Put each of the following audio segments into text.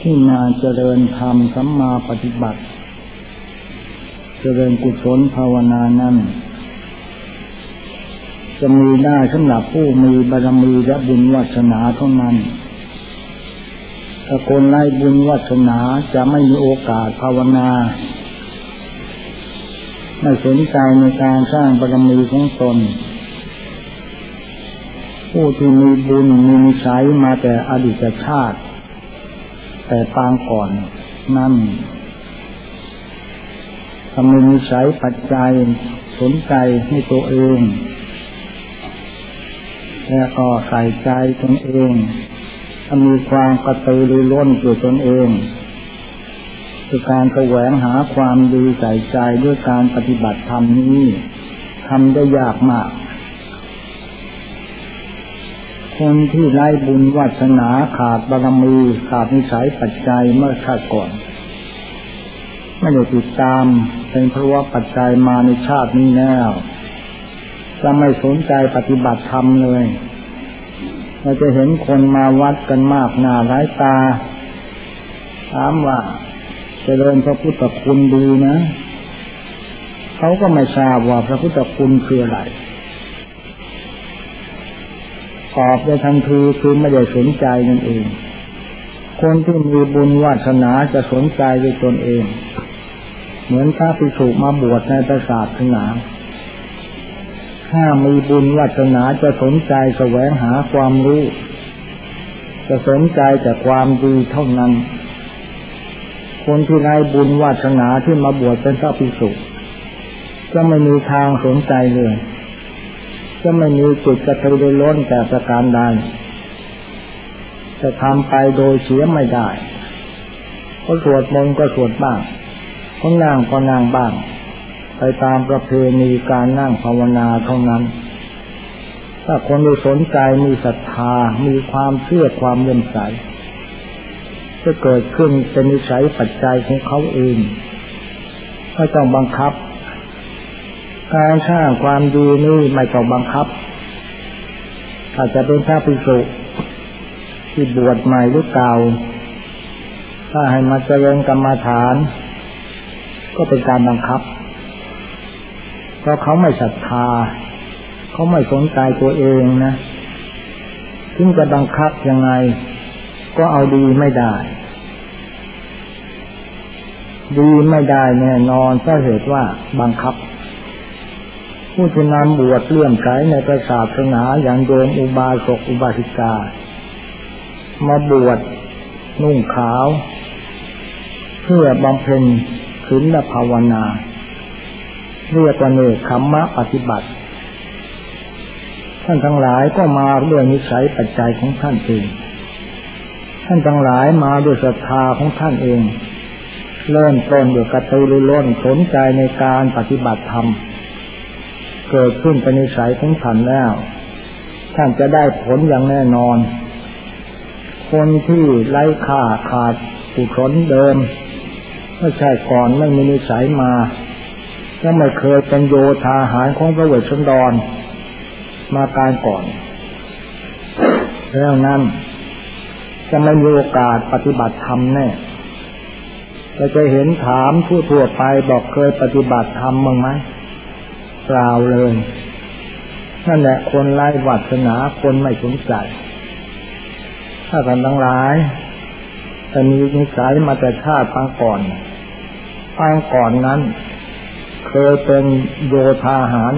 ที่นาเจริญธรรมสัมมาปฏิบัติ เจริญกุศลภาวนานั้นจะมีได้สำหรับผู้มีบารมีและบุญวัสนาเท่านั้นถ้าคนไร้บุญวัสนาจะไม่มีโอกาสภาวนา ไม่สนใจในการสร้างบารมีของตน ผู้ที่มีบุญมีนิสัยมาแต่อดีตชาติ แต่ปางก่อนนั่นทำมีนิสัยปัจจัยสนใจให้ตัวเอง แล้วก็ใส่ใจตนเองถ้ามีความกระตือรือร้นตัวตนเองคือการแสวงหาความดีใส่ใจด้วยการปฏิบัติธรรมนี้ทำได้ยากมาก คนที่ไร้บุญวาสนาขาดบารมี ขาดนิสัยปัจจัยเมื่อชาติก่อน ไม่ได้ติดตามเป็นเพราะว่าปัจจัยมาในชาตินี้แล้วจะไม่สนใจปฏิบัติธรรมเลย เราจะเห็นคนมาวัดกันมากหน้าร้ายตา ถามว่าจะเดินพระพุทธคุณดีนะ เขาก็ไม่ทราบว่าพระพุทธคุณคืออะไร ตอบได้ทันทีคือไม่ได้สนใจนั่นเอง คนที่มีบุญวาสนาจะสนใจด้วยตนเอง เหมือนพระภิกษุมาบวชในประสาทสนาถ้ามีบุญวาสนาจะสนใจแสวงหาความรู้ จะสนใจแต่ความดีเท่านั้น คนที่ได้บุญวาสนาที่มาบวชเป็นพระภิกษุจะไม่มีทางสนใจเลย จะไม่มีจุดกระตือรือร้นแต่ประการใดจะทำไปโดยเสียไม่ได้เขาสวดมนต์ก็สวดบ้างเขานั่งก็นั่งบ้าง ไปตามประเพณีการนั่งภาวนาเท่านั้น ถ้าคนมีสนใจมีศรัทธา มีความเชื่อความเลื่อมใสจะเกิดขึ้นเป็นนิสัยปัจจัยของเขาเองไม่ต้องบังคับ การสร้างความดีนี่ไม่ต้องบังคับ อาจจะเป็นพระภิกษุที่บวชใหม่หรือเก่า ถ้าให้มาเจริญกรรมาฐาน ก็เป็นการบังคับ เพราะเขาไม่ศรัทธา เขาไม่สนใจตัวเองนะถึงจะบังคับยังไง ก็เอาดีไม่ได้ ดีไม่ได้แน่นอนเพราะเหตุว่าบังคับ ผู้ที่นำบวชเลื่อมใสในพระศาสนาอย่างโยมอุบาสกอุบาสิกา มาบวชนุ่งขาว เพื่อบำเพ็ญขืนแลภาวนา เรียกว่าเนคขมมะปฏิบัติ ท่านทั้งหลายก็มาด้วยนิสัยปัจจัยของท่านเอง ท่านทั้งหลายมาด้วยศรัทธาของท่านเอง เริ่มต้นด้วยกระตือรือร้นสนใจในการปฏิบัติธรรม เกิดขึ้นเป็นนิสัยของท่านแล้ว ท่านจะได้ผลอย่างแน่นอน คนที่ไร้ค่าขาดปุถนเดิมไม่ใช่ก่อนไม่มีนิสัยมาก็ไม่เคยเป็นโยธาหารของพระเวชชนดร มาการก่อน แล้วนั้น จะไม่มีโอกาสปฏิบัติธรรมแน่เราจะเห็นถามทั่วๆไปบอกเคยปฏิบัติธรรมมั้งไหม ปล่าเลยนั่นแหละคนไร้วัฒนาคนไม่สนใจถ้ากันทั้งหลายจะมีนิสัยมาแต่ชาติปางก่อนปางก่อนนั้น เคยเป็นโยธาหาร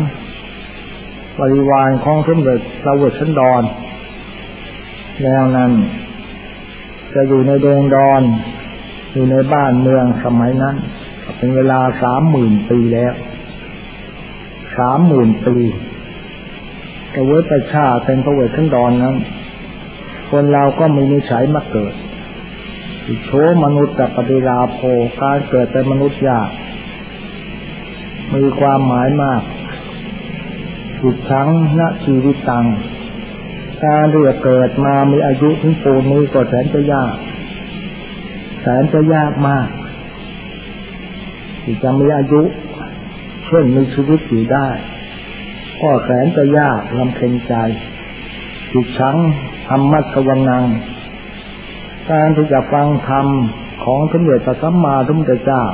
บริวารของสมเด็จพระเวชชันดร แล้วนั้น จะอยู่ในดงดอน อยู่ในบ้านเมืองสมัยนั้น เป็นเวลาสามหมื่นปีแล้ว สามหมื่นปีกระเวทชาเป็นพระเวททั้งดอนนั้น คนเราก็มีนิสัยมาเกิดโชมนุษย์กับปฏิลาโภการเกิดเป็นมนุษย์ยาก มีความหมายมากสุดทั้งณชีวิตตังการเรียกเกิดมามีอายุถึงปูนนี้ก็แสนจะยาก แสนจะยากมากที่จะมีอายุ เช่นมีชีวิตอยู่ได้ก็แสนจะยากลำเค็นใจจิตชังธรรมะสวนัง การที่จะฟังธรรมของสมเด็จพระสัมมาสัมพุทธเจ้า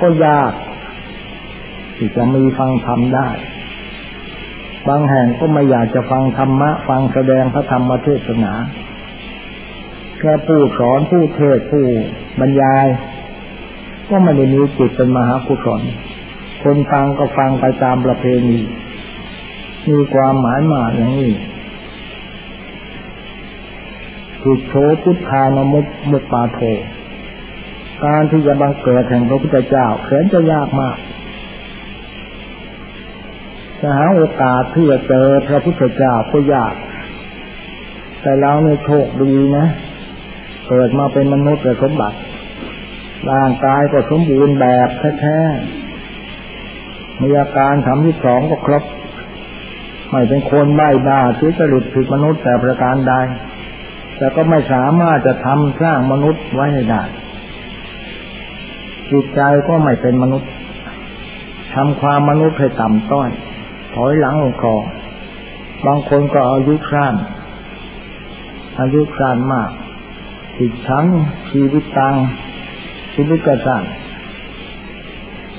ก็ยากที่จะมีฟังธรรมได้ บางแห่งก็ไม่อยากจะฟังธรรมะ ฟังแสดงพระธรรมเทศนาแค่ผู้สอนผู้เทศผู้บรรยาย ก็ไม่ได้มีจิตเป็นมหากุศล คนฟังก็ฟังไปตามประเพณี มีความหมายมาอย่างนี้จิตโชพุทธานมุกมุปปาโท การที่จะบังเกิดแห่งพระพุทธเจ้าแสนจะยากมากจะหาโอกาสที่จะเจอพระพุทธเจ้าก็ยาก แต่เราเนี่ยโชคดีนะ เกิดมาเป็นมนุษย์แต่สมบัติ ร่างกายก็สมบูรณ์แบบแท้ๆ มีอาการทำที่สองก็ครบ ไม่เป็นคนใบ้บ้าที่จะหลุดผิดมนุษย์แต่ประการใด แต่ก็ไม่สามารถจะทำสร้างมนุษย์ไว้ให้ได้จิตใจก็ไม่เป็นมนุษย์ทำความมนุษย์ให้ต่ำต้อย ถอยหลังลงคอบางคนก็อายุสั้นอายุสั้นมากจิตชั้นชีวิตตังชีวิตกระสั้น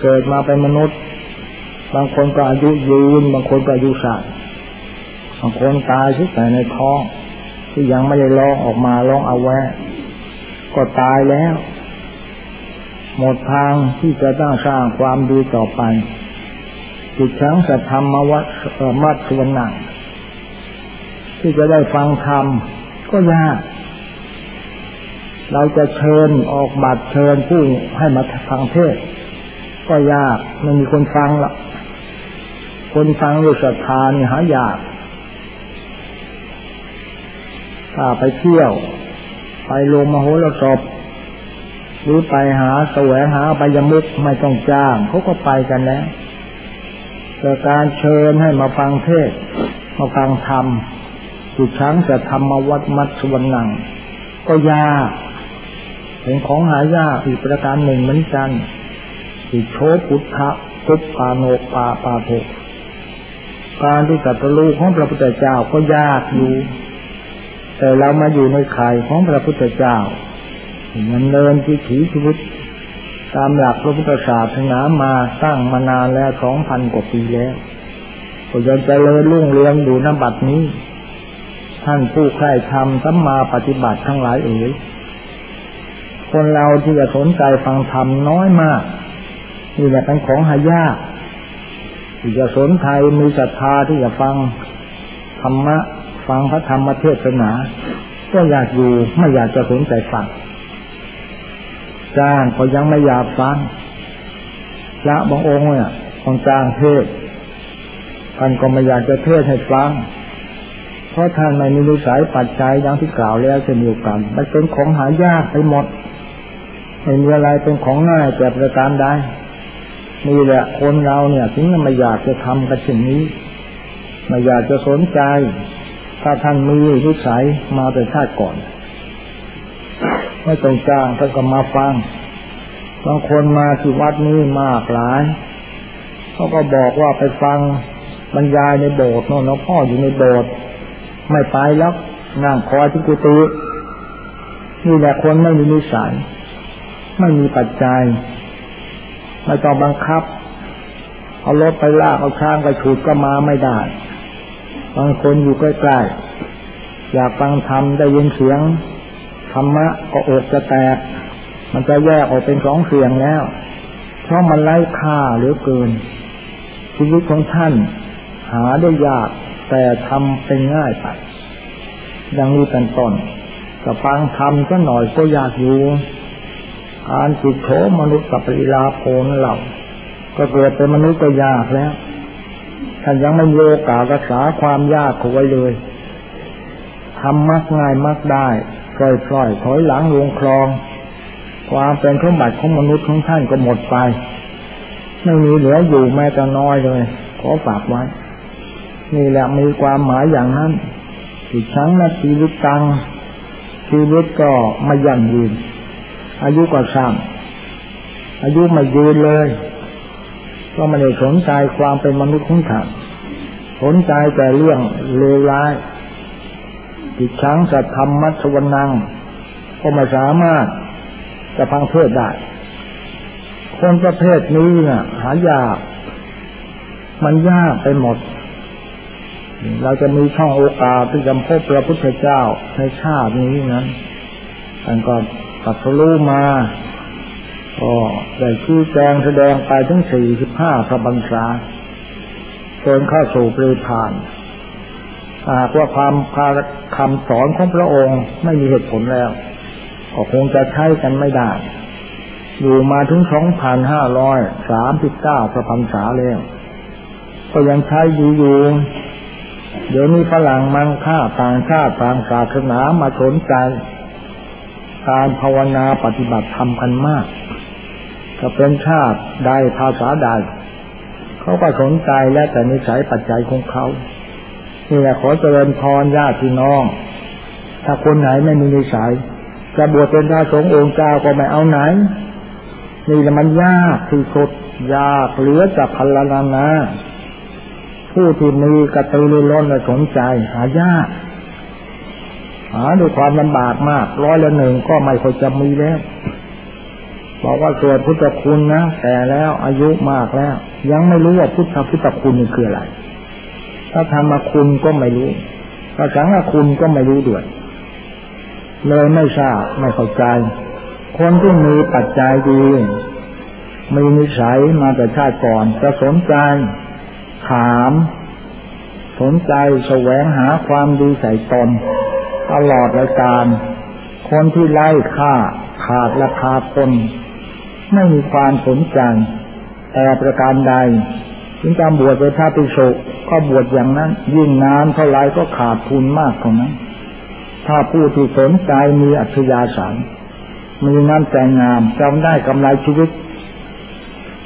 เกิดมาเป็นมนุษย์ บางคนก็อายุยืน บางคนก็อายุสั้นบางคนตายที่แต่ในท้อง ที่ยังไม่ได้ร้องออกมาร้องเอาแวะก็ตายแล้ว หมดทางที่จะต้องสร้างความดีต่อไปจิตช้งจะทำมาวัดมัดสวนังที่จะได้ฟังธรรมก็ยากเราจะเชิญออกบัตรเชิญผู้ให้มาฟังเทศ ก็ยากไม่มีคนฟังละ คนฟังด้วยศรัทธานี่หายาก ถ้าไปเที่ยว ไปลงมโหรสพหรือไปหาแสวงหาใบยมุกไม่ต้องจ้าง เขาก็ไปกันแล้วแต่การเชิญให้มาฟังเทศ มาฟังธรรมจุดช้างจะทำมาวัดมัดสวรรนัง ก็ยากเป็นของหายากอีกประการหนึ่งเหมือนกันสิโชพุทธะทุปปาโนปาปาโท การที่จัตรู้ของพระพุทธเจ้าก็ยากอยู่ แต่เรามาอยู่ในข่ายของพระพุทธเจ้ามันเดินที่ถีชีวิต ตามหลักพระพุทธศาสนามาตั้งมานานแล้วสองพันกว่าปีแล้วก็ยังจะเลิญรุ่งเรืองอยู่นบัดนี้ ท่านผู้ใคร่ทำสัมมาปฏิบัติทั้งหลายเอ๋ยคนเราที่จะสนใจฟังธรรมน้อยมากนี่แหละเป็นของหายาก ที่จะสนใจมีศรัทธาที่จะฟังธรรมะฟังพระธรรมเทศนาก็อยากอยู่ไม่อยากจะสนใจฟังจ้างก็ยังไม่อยากฟังพระบางองค์เนี่ยต้องจ้างเทศท่านก็ไม่อยากจะเทศให้ฟังเพราะท่านไม่มีนิสัยปัจจัยดังที่กล่าวแล้วเช่นเดียวกันมันเป็นของหายากไปหมดไม่มีอะไรเป็นของง่ายแต่ประการใด นี่แหละคนเราเนี่ยถึงไม่อยากจะทำกันเช่นนี้ ไม่อยากจะสนใจ ถ้าท่านมีนิสัยมาแต่ชาติก่อน ไม่ต้องจ้างท่านก็มาฟังบางคนมาที่วัดนี้มากหลายเขาก็บอกว่าไปฟังบรรยายในโบสถ์โน่นพ่ออยู่ในโบสถ์ไม่ไปแล้วนั่งคอยที่กุฏินี่แหละคนไม่มีนิสัย ไม่มีปัจจัย ไม่ต้องบังคับ เอารถไปลากเอาช้างไปฉุดก็มาไม่ได้ บางคนอยู่ใกล้ๆอยากฟังธรรมได้ยินเสียงธรรมะก็อกจะแตก มันจะแยกออกเป็นสองเสียงแล้ว เพราะมันไร้ค่าเหลือเกิน ชีวิตของท่าน หาได้ยากแต่ทำเป็นง่ายไปดังนี้เป็นต้นจะฟังธรรมก็หน่อยก็อยากอยู่ การจิตโถมนุษย์กับปริลาโพนเราก็เกิดเป็นมนุษย์ก็ยากแล้วท่านยังไม่โยการักษาความยากเอาไว้เลยทำมักง่ายมักได้ปล่อยปล่อยถอยหลังลงคลอง ความเป็นสมบัติของมนุษย์ของท่านก็หมดไปไม่มีเหลืออยู่แม้แต่น้อยเลย ขอฝากไว้ นี่แหละมีความหมายอย่างนั้นอีกทั้งนาชีวิตตังชีวิตก็ไม่ยั่งยืน อายุก็สั้นอายุไม่ยืนเลย ก็ไม่ได้สนใจความเป็นมนุษย์ของท่านสนใจแต่เรื่องเลวร้ายจิตช้างสัทธรรมมัชวนังกก็ไม่สามารถจะฟังเทศได้ คนประเภทนี้น่ะ หายากมันยากไปหมด เราจะมีช่องโอกาสที่จะพบพระพุทธเจ้าในชาตินี้นั้นท่านก็ ตัดสู้มาก็ได้ชี้แจงแสดงไปถึงสี่สิบห้าพระบรรษาจนเข้าสู่ปริพานหากว่าความคำสอนของพระองค์ไม่มีเหตุผลแล้ว ก็คงจะใช้กันไม่ได้ อยู่มาถึงสองพันห้าร้อยสามสิบเก้าพระพรรษาแล้วก็ยังใช้อยู่อยู่เดี๋ยวนี้ฝรั่งมังค่าต่างชาติต่างศาสนามาสนใจ การภาวนาปฏิบัติธรรมกันมากจะเป็นชาติใดภาษาใดเขาก็สนใจและแต่นิสัยปัจจัยของเขานี่แหละขอเจริญพรญาติพี่น้อง ถ้าคนไหนไม่มีนิสัยจะบวชเป็นพระสงฆ์องค์เจ้าก็ไม่เอาไหน นี่แหละมันยากที่สุดยากเหลือจะพันลนานาผู้ที่มีกระตือรือร้นและสนใจหายาก หาด้วยความลำบากมาก ร้อยละหนึ่งก็ไม่ค่อยจะมีแล้วบอกว่าสวดพุทธคุณนะแต่แล้วอายุมากแล้ว ยังไม่รู้ว่าพุทธพุทธคุณนี่คืออะไร ถ้าธรรมคุณก็ไม่รู้ถ้าสังฆคุณก็ไม่รู้ด้วยเลยไม่ทราบไม่เข้าใจ คนที่มีปัจจัยดีมีนิสัยมาแต่ชาติก่อนจะสนใจถาม สนใจแสวงหาความดีใส่ตน ตลอดรายการ คนที่ไล่ฆ่าขาดราคาคน ไม่มีความสนใจแต่ประการใดถึงการบวชเป็นพระภิกษุก็บวชอย่างนั้น ยิ่งนานเท่าไรก็ขาดทุนมากเท่านั้น ถ้าผู้ที่สนใจมีอัธยาศัยมีน้ำใจงามจำได้กำไรชีวิต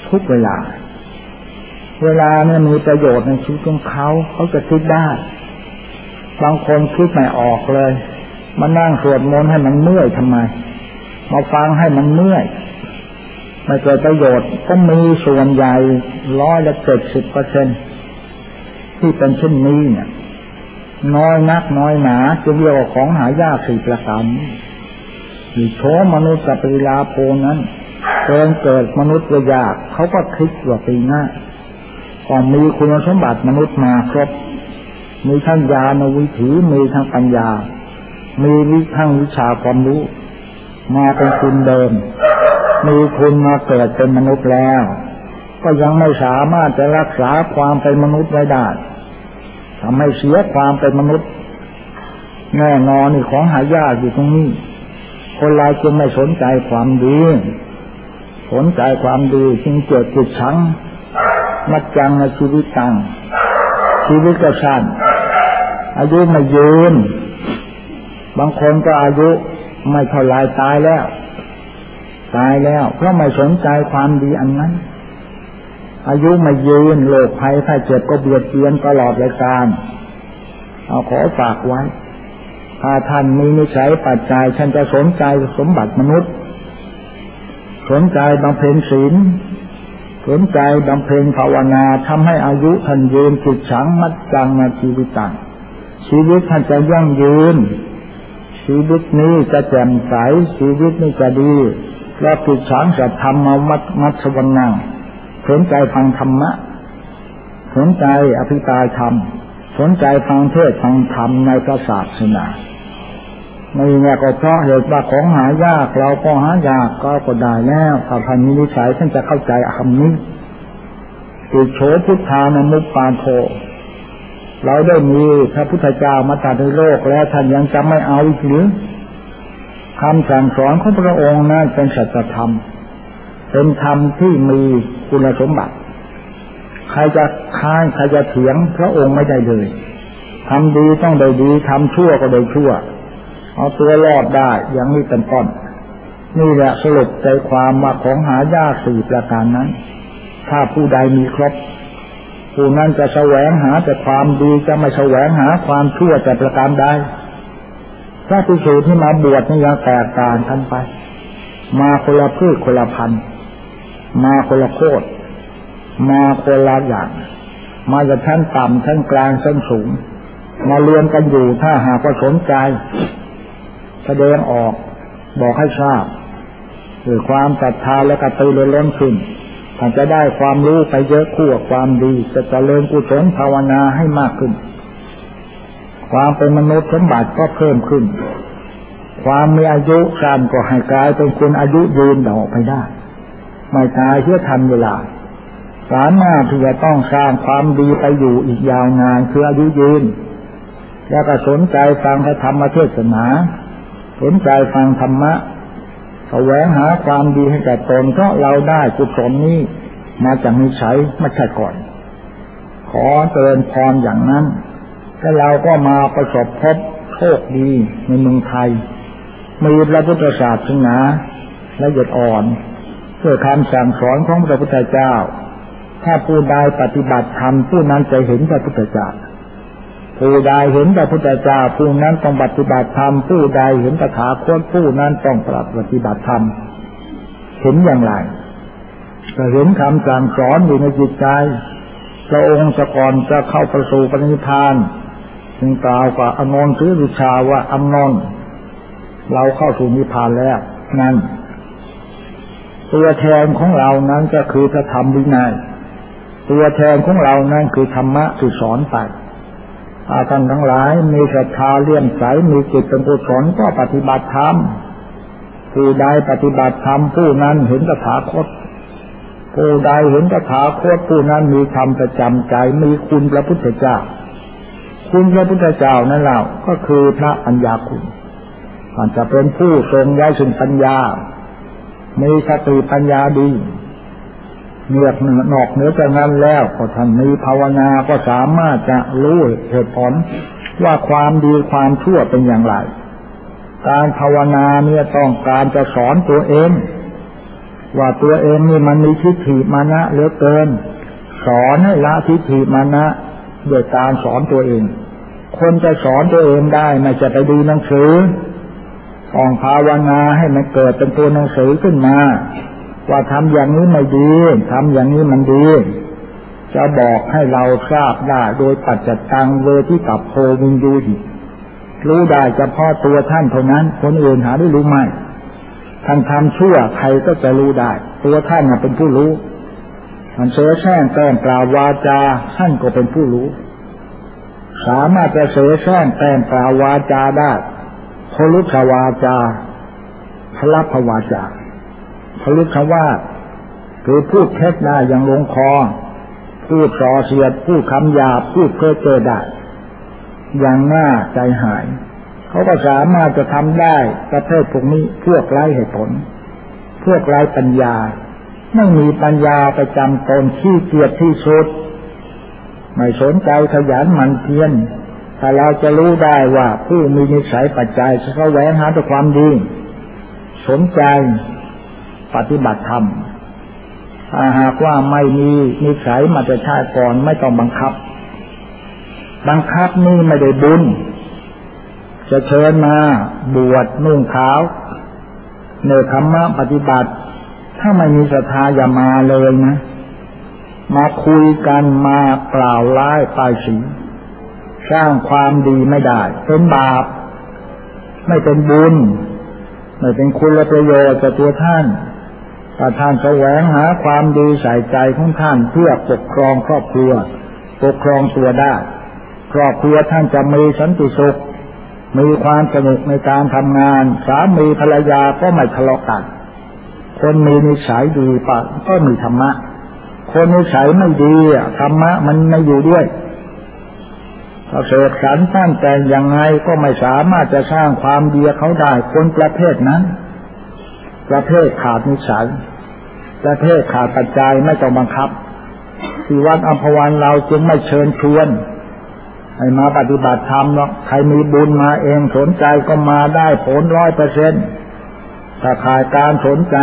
ทุกเวลา เวลาเนี่ยมีประโยชน์ในชีวิตของเขา เขาจะคิดได้ บางคนคิดไม่ออกเลย มานั่งสวดมนต์ให้มันเมื่อยทำไม มาฟังให้มันเมื่อยไม่เกิดประโยชน์ก็มีส่วนใหญ่ร้อยละเจ็ดสิบเปอร์เซ็นที่เป็นเช่นนี้เนี่ย น้อยนักน้อยหนาจะเรียกว่าของหายากสี่ประการที่โชมนุษย์กับปีลาโพนั้นเกินเกิดมนุษย์ระยากเขาก็คิดว่าปีหน้าก่อนมีคุณสมบัติมนุษย์มาครบ มีทั้งญาณวิถีมีทั้งปัญญา มีวิทั้งวิชาความรู้ มาเป็นคุณเดิม มีคุณมาเกิดเป็นมนุษย์แล้ว ก็ยังไม่สามารถจะรักษาความเป็นมนุษย์ไว้ได้ทำให้เสียความเป็นมนุษย์ แน่นอนนี่ของหายากอยู่ตรงนี้ คนเราจึงไม่สนใจความดี สนใจความดีจึงเกิดจิตชังมัดจังในชีวิตตังชีวิตก็สั้น อายุไม่ยืน บางคนก็อายุไม่เท่าไรตายแล้ว ตายแล้ว เพราะไม่สนใจความดีอันนั้น อายุไมายืนโรคภัยถ้เจ็บก็เบียดเบียนตลอดรายการ เอาขอฝากไว้ ถ้าท่านมีนิสัยปัจจัยท่านจะสนใจสมบัติมนุษย์ สนใจบำเพ็ญศีลสนใจบำเพ็ญภาวนาทำให้อายุท่านยืนจิตฉังมัดจังมาชีวิตต่าง ชีวิตท่านจะยั่งยืน ชีวิตนี้จะแจ่มใส ชีวิตนี้จะดีและปิดฉางจะทำมามัดมัดสวรรณังสนใจฟังธรรมะ สนใจอภิตายธรรม สนใจฟังเทศฟังธรรมในพระศาสนาไม่แน่ก็เพราะเหตุว่าของหายากเราก็หายากก็ก็ได้แล้วถ้าท่านมีนิสัยท่านจะเข้าใจคำนี้ติโฉพุทธานามุปปาโท เราได้มีพระพุทธเจ้ามาตัดในโลกแล้วท่านยังจะไม่เอาอีกหรือคำสั่งสอนของพระองค์นั้นเป็นสัจธรรม เป็นธรรมที่มีคุณสมบัติ ใครจะค้านใครจะเถียงพระองค์ไม่ได้เลยทำดีต้องได้ดีทำชั่วก็ได้ชั่ว เอาตัวรอดได้อย่างนี้เป็นต้นนี่แหละสรุปใจความมาของหายากสี่ประการนั้น ถ้าผู้ใดมีครบ ผู้นั้นจะแสวงหาแต่ความดีจะไม่แสวงหาความชั่วแต่ประการใดพระภิกษุที่มาบวชนี่ยังแตกต่างกันไป มาคนละพืชคนละพันธุ์มาคนละโคตรมาคนละอย่าง มาจากชั้นต่ำชั้นกลางชั้นสูง มาเรียนกันอยู่ถ้าหากว่าสนใจแสดงออกบอกให้ทราบคือความศรัทธาและกระตือรือร้นขึ้น ท่านจะได้ความรู้ไปเยอะคู่กับความดี จะเจริญกุศลภาวนาให้มากขึ้น ความเป็นมนุษย์สมบัติก็เพิ่มขึ้น ความมีอายุการก็ให้กลายเป็นคนอายุยืนดอกไปได้ ไม่ตายเชื่อทันเวลาสามารถที่จะต้องสร้างความดีไปอยู่อีกยาวนานคืออายุยืน แล้วก็สนใจฟังพระธรรมเทศนา สนใจฟังธรรมะ แสวงหาความดีให้แก่ตนเพราะเราได้กุศลนี้ มาจากนิสัยไม่ใช่ก่อน ขอเตือนพรอย่างนั้นแล้วเราก็มาประสบพบโชคดีในเมืองไทย มีพระพุทธศาสนาละเอียดอ่อนเพื่อคำสั่งสอนของพระพุทธเจ้า ถ้าผู้ใดปฏิบัติธรรมผู้นั้นจะเห็นพระพุทธเจ้า ผู้ใดเห็นพระพุทธเจ้าผู้นั้นต้องปฏิบัติธรรมผู้ใดเห็นตถาคตผู้นั้นต้องปฏิบัติธรรมเห็นอย่างไรจะเห็นคำสั่งสอนอยู่ในจิตใจพระองค์จะก่อนจะเข้าประสูปณิพานจึงกล่าวกับอนนท์ซื้อวิชาว่าอนนท์เราเข้าสู่นิพพานแล้วนั่นตัวแทนของเรานั้นก็คือพระธรรมวินัยตัวแทนของเรานั้นคือธรรมะที่สอนไป อาท่านทั้งหลาย มีศรัทธาเลื่อมใสมีจิตเป็นกุศลก็ปฏิบัติธรรมผู้ใดปฏิบัติธรรมผู้นั้นเห็นตถาคตผู้ใดเห็นตถาคตผู้นั้นมีธรรมประจำใจมีคุณพระพุทธเจ้า คุณพระพุทธเจ้านั่นเราก็คือพระปัญญาคุณมันจะเป็นผู้ทรงย้ายสุนปัญญา มีสติปัญญาดี เนือกนอกเหนือจากนั้นแล้วก็ท่านมีภาวนาก็สามารถจะรู้เหตุผลว่าความดีความชั่วเป็นอย่างไร การภาวนาเนี่ยต้องการจะสอนตัวเอง ว่าตัวเองนี่มันมีทิฏฐิมานะเหลือเกิน สอนให้ละทิฏฐิมานะโดยการสอนตัวเอง คนจะสอนตัวเองได้ไม่จะไปดูหนังสือต้องภาวนาให้มันเกิดเป็นตัวหนังสือขึ้นมา ว่าทำอย่างนี้ไม่ดีทำอย่างนี้มันดี จะบอกให้เราทราบได้โดยปัจจตังเวที่กับโพวินยูดิรู้ได้เฉพาะตัวท่านเท่านั้น คนอื่นหาได้รู้ไหมท่านทำเชั่วใครก็จะรู้ได้ ตัวท่านเป็นผู้รู้ท่านเสือแช่งแกล้งกล่าววาจาท่านก็เป็นผู้รู้ สามารถจะเสือแช่งแกล้งกล่าววาจาได้พลุขวาจาพระพวาจา เขาเรียกคำว่า คือพูดเท็จได้อย่างลงคอ พูดส่อเสียด พูดคำหยาบพูดเพ้อเจ้อได้อย่างน่าใจหาย เขาก็สามารถจะทำได้ประเภทพวกนี้พวกไร้เหตุผล พวกไร้ปัญญา ไม่มีปัญญาประจำตนขี้เกียจที่สุดไม่สนใจขยันหมั่นเพียรถ้าเราจะรู้ได้ว่าผู้มีนิสัยปัจจัยจะเขาแหวงหาแต่ความดี สนใจ ปฏิบัติธรรมถ้าหากว่าไม่มีนิสัยมาจะชาติก่อนไม่ต้องบังคับ บังคับนี่ไม่ได้บุญ จะเชิญมาบวชนุ่งขาวเนธรรมะปฏิบัติ ถ้าไม่มีศรัทธาอย่ามาเลยนะ มาคุยกันมากล่าวร้ายปลายสีสร้างความดีไม่ได้ เป็นบาป ไม่เป็นบุญ ไม่เป็นคุณประโยชน์กับตัวท่าน ถ้าท่านแสวงหาความดีใส่ใจของท่านเพื่อปกครองครอบครัว ปกครองตัวได้ ครอบครัวท่านจะมีสันติสุข มีความสนุกในการทำงาน สามีภรรยาก็ไม่ทะเลาะกัน คนมีนิสัยดีปะก็มีธรรมะ คนนิสัยไม่ดีธรรมะมันไม่อยู่ด้วยถ้าเสกสรรตั้งแต่ยังไงก็ไม่สามารถจะสร้างความดีเขาได้คนประเภทนั้น ประเภทขาดนิสัย ประเทศขาดปัจจัยไม่ต้องบังคับสีวัดอัมพวันเราจึงไม่เชิญชวนให้มาปฏิบัติธรรมหรอกใครมีบุญมาเองสนใจก็มาได้ผลร้อยเปอร์เซ็นต์ถ้าขาดการสนใจ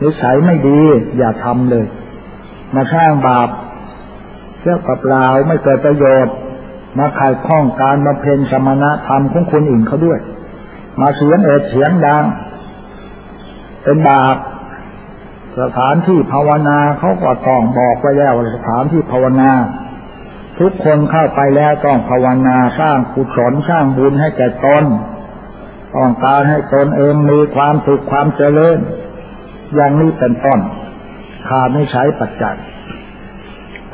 นิสัยไม่ดี อย่าทำเลย มาสร้างบาปเชื่อกับเราไม่เกิดประโยชน์ มาขายข้องการมาเพนสมณธรรมของคนอื่นเขาด้วย มาเสียงเอ็ดเสียงดัง เป็นบาป สถานที่ภาวนาเขาก็ต้องบอกไว้แล้วสถานที่ภาวนา ทุกคนเข้าไปแล้วต้องภาวนาสร้างกุศลสร้างบุญให้แก่ตนต้องการให้ตนเองมีความสุขความเจริญอย่างนี้เป็นต้นขาดนิสัยปัจจัย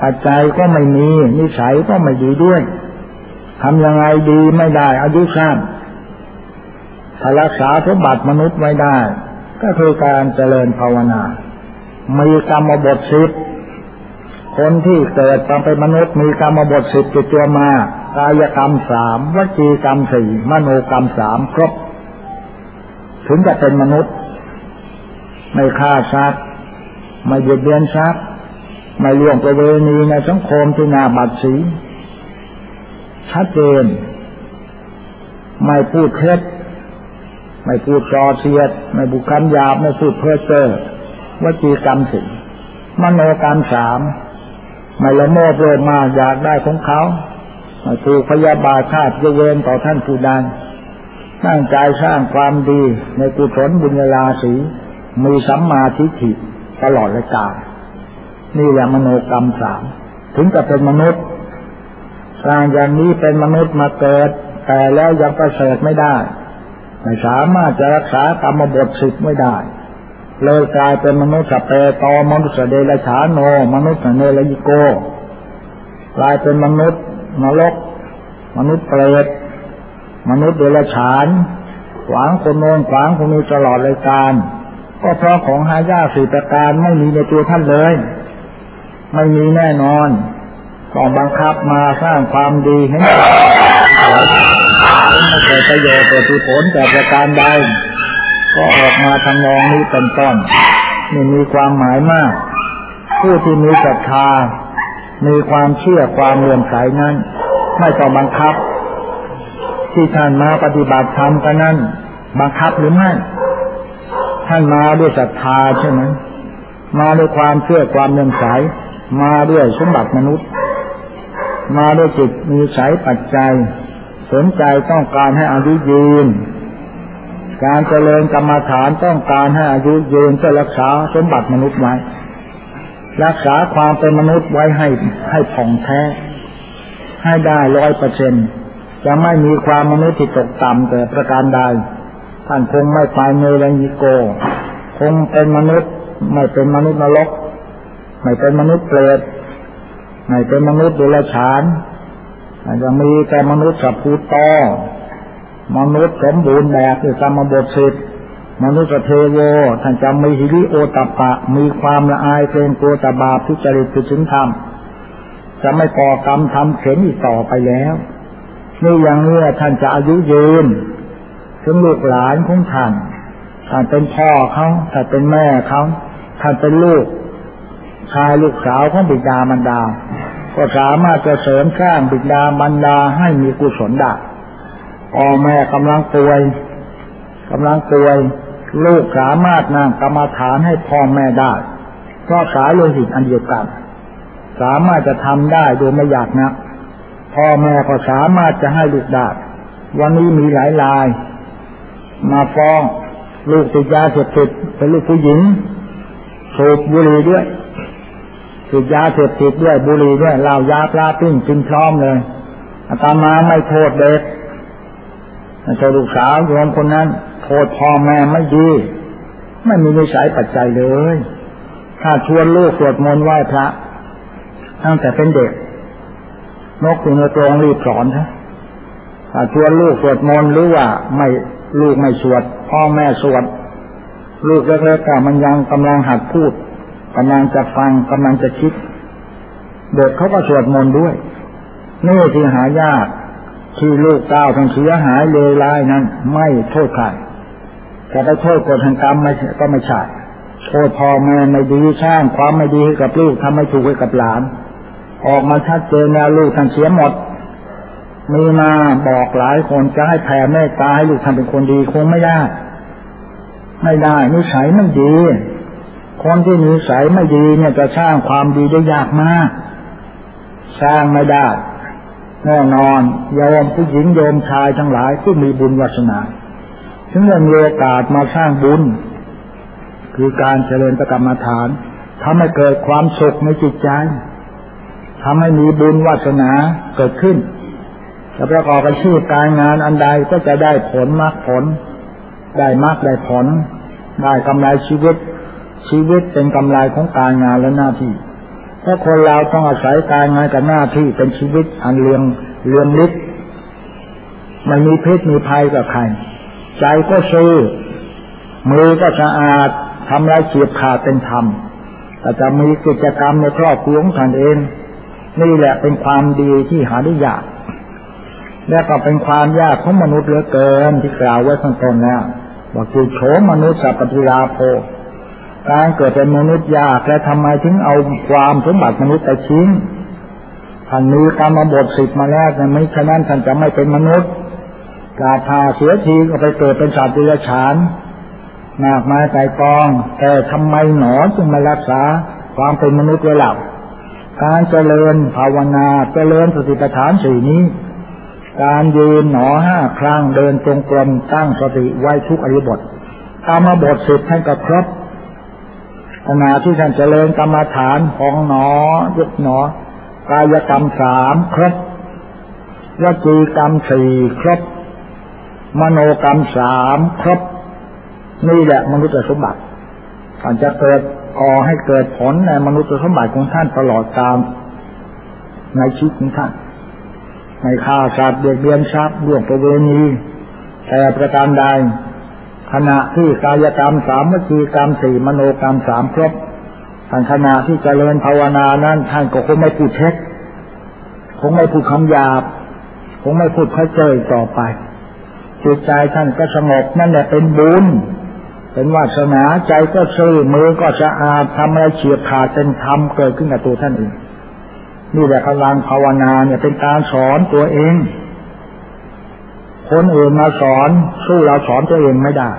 ปัจจัยก็ไม่มีนิสัยก็ไม่ดีด้วยทำยังไงดีไม่ได้ อายุสั้นถ้ารักษาสมบัติมนุษย์ไม่ได้ ก็คือการเจริญภาวนา มีกรรมบทสิบคนที่เกิดมาเป็นมนุษย์มีกรรมบทสิบจิตตัวมากายกรรมสามวจีกรรมสี่มโนกรรมสามครบ ถึงจะเป็นมนุษย์ ไม่ฆ่าสัตว์ไม่เบียดเบียนทรัพย์ไม่ล่วงประเวณีในสังคมที่นาบัตรสีชัดเจน ไม่พูดเท็จไม่พูดจอเสียด ไม่บุคคำหยาบไม่พูดเพ้อเจ้อ วจีกรรมสี่มโนกรรมสามไม่ละโมบโลภมาอยากได้ของเขาไม่ถูกพยาบาทชาติเวรต่อท่านผู้ใดตั้งใจสร้างความดีในกุศลบุญญาลาสีมีสัมมาทิฏฐิตลอดเลยกาลนี่แหละมโนกรรมสามถึงจะเป็นมนุษย์ร้างอย่างนี้เป็นมนุษย์มาเกิด แต่แล้วยังประเสริฐไม่ได้ ไม่สามารถจะรักษากรรมบทสิทธิ์ไม่ได้ เลยกลายเป็นมนุษย์สเปตอมนุษย์เดรัจฉานโน มนุษย์เนรยิโก กลายเป็นมนุษย์นรก มนุษย์เปรตมนุษย์เดรัจฉานขวางคนโน้นขวางคนนี้ตลอดรายการ ก็เพราะของหายาสี่ประการไม่มีในตัวท่านเลย ไม่มีแน่นอนต้องบังคับมาสร้างความดีให้ไม่เกิดประโยชน์เกิดผลแต่ประการใด ก็ออกมาทำนองนี้เป็นต้นนี่มีความหมายมาก ผู้ที่มีศรัทธา มีความเชื่อความเลื่อมใสนั้น ไม่ต้องบังคับ ที่ท่านมาปฏิบัติธรรมกันนั้นบังคับหรือไม่ท่านมาด้วยศรัทธาใช่ไหมมาด้วยความเชื่อความเลื่อมใสมาด้วยสมบัติมนุษย์ มาด้วยจิตมีสายปัจจัย สนใจต้องการให้อายุยืน การเจริญกรรมฐานต้องการให้อายุยืนจะรักษาสมบัติมนุษย์ไว้ รักษาความเป็นมนุษย์ไว้ให้ให้ผ่องแท้ ให้ได้ร้อยเปอร์เซ็นจะไม่มีความมนุษย์ที่ตกต่ำแต่ประการใด ท่านคงไม่ไปเนรัญิโก คงเป็นมนุษย์ ไม่เป็นมนุษย์นรก ไม่เป็นมนุษย์เปรตไม่เป็นมนุษย์ดรัจฉานอาจจะมีแต่มนุษย์สัพพุตอ มนุษย์สมบูรณ์แบบคือสมบทสิทธิ์มนุษย์เทโวท่านจะมีหิริโอตปะ มีความละอายเกรงกลัวตบาปทุจริตผิดศีลธรรมจะไม่ก่อกรรมทำเข็นอีกต่อไปแล้วนี่อย่างนี้ท่านจะอายุยืนถึงลูกหลานของท่านท่านเป็นพ่อเขาท่านเป็นแม่เขาท่านเป็นลูกชายลูกสาวของบิดามารดา ก็สามารถจะเสริมสร้างบิดามารดาให้มีกุศลได้ พ่อแม่กำลังป่วยกำลังป่วย ลูกสามารถนั่งกรรมฐานให้พ่อแม่ได้เพราะสายโลหิตอันเดียวกัน สามารถจะทำได้โดยไม่อยากนะพ่อแม่ก็สามารถจะให้ลูกได้วันนี้มีหลายราย มาฟ้องลูกติดยาเสพติดเป็นลูกผู้หญิงสูบบุหรี่ด้วยติดยาเสพติดด้วยบุหรี่ด้วยเหล้ายาปลาปิ้งกินพร้อมเลยอาตมาไม่โทษเด็ก แต่ลูกสาวโยมคนนั้น โทษพ่อแม่ไม่ดี ไม่มีนิสัยปัจจัยเลย ถ้าชวนลูกสวดมนต์ไหว้พระ ตั้งแต่เป็นเด็ก นกตัวตรงรีบสอนนะถ้าชวนลูกสวดมนต์หรือว่าไม่ลูกไม่สวด พ่อแม่สวด ลูกเล็กๆก็มันยังกำลังหัดพูดกำลังจะฟังกำลังจะคิด เด็กเขาก็สวดมนต์ด้วยนี่ที่หายาก ที่ลูกเต้าทั้งเสียหายเลวร้ายนั้น ไม่โทษใครแต่ไปโทษกฎแห่งกรรมไม่ก็ไม่ใช่โทษพ่อแม่ไม่ดีสร้างความไม่ดีให้กับลูกทำไม่ถูกให้กับหลาน ออกมาชัดเจนแล้วลูกทั้งเสียหมด มีมาบอกหลายคนจะให้แผ่เมตตาให้ลูกทำเป็นคนดีคงไม่ได้ ไม่ได้นิสัยไม่ดีคนที่นิสัยไม่ดีเนี่ยจะสร้างความดีได้ยากมาก สร้างไม่ได้ แน่นอนโยมผู้หญิงโยมชายทั้งหลายที่มีบุญวาสนาถึงจะมีโอกาสมาสร้างบุญ คือการเจริญประกรรมฐานทำให้เกิดความสุขในจิตใจทำให้มีบุญวาสนาเกิดขึ้นจะประกอบอาชีพการงานอันใดก็จะได้ผลมากผล ได้มากได้ผล ได้กำไรชีวิต ชีวิตเป็นกำไรของการงานและหน้าที่ ถ้าคนเราต้องอาศัยการงานกับหน้าที่เป็นชีวิตอันเลียงเลียงลิศไม่มีเพศมีภัยกับใครใจก็ซื่อมือก็สะอาดทำไรเฉียบขาดเป็นธรรมแต่จะมีกิจกรรมในครอบครัวของท่านเอง นี่แหละเป็นความดีที่หาได้ยาก และก็เป็นความยากของมนุษย์เหลือเกินที่กล่าวไว้ข้างต้นแล้วว่าคือโฉมนุษย์สัพพิลาโภ การเกิดเป็นมนุษย์ยากและทำไมถึงเอาความสมบัติมนุษย์ไปทิ้งท่านมีกรรมบทสิบมาแล้วแต่ไม่ฉะนั้นท่านจะไม่เป็นมนุษย์กาพาเสียทีก็ไปเกิดเป็นสัตว์เดรัจฉานมากมายใจกอง แต่ทำไมหนอจึงมารักษาความเป็นมนุษย์ไว้หลับการเจริญภาวนาเจริญสติปัฏฐานสี่นี้ การยืนหนอห้าครั้งเดินตรงกลมตั้งสติไว้ทุกอริบทกรรมบทสิบท่านก็ครบ ขณะที่ท่านเจริญกรรมฐานของหนอยุกหนอกายกรรมสามครบวจีกรรมสี่ครบ มโนกรรมสามครบ นี่แหละมนุษย์สมบัติอาจจะเกิดก่อให้เกิดผลในมนุษย์สมบัติของท่านตลอดกาลในชีวิตของท่านในข่าสัตว์เบียดเบียนทรัพย์เรื่องประเวณีแต่ประการใด ขณะที่กายกรรมสามวิจีกรรมสี่มโนกรรมสามครบท่านขณะที่เจริญภาวนานั้นท่านก็คงไม่พูดเท็จคงไม่พูดคำหยาบ คงไม่พูดพ้อเจ้อต่อไป จิตใจท่านก็สงบนั่นแหละเป็นบุญ เป็นวาสนาใจก็ซื่อมือก็สะอาดทำอะไรเฉียบขาดเป็นธรรมเกิดขึ้นกับตัวท่านเองนี่แหละกำลังภาวนาเนี่ยเป็นการสอนตัวเอง คนอื่นมาสอนสู้เราสอนตัวเองไม่ได้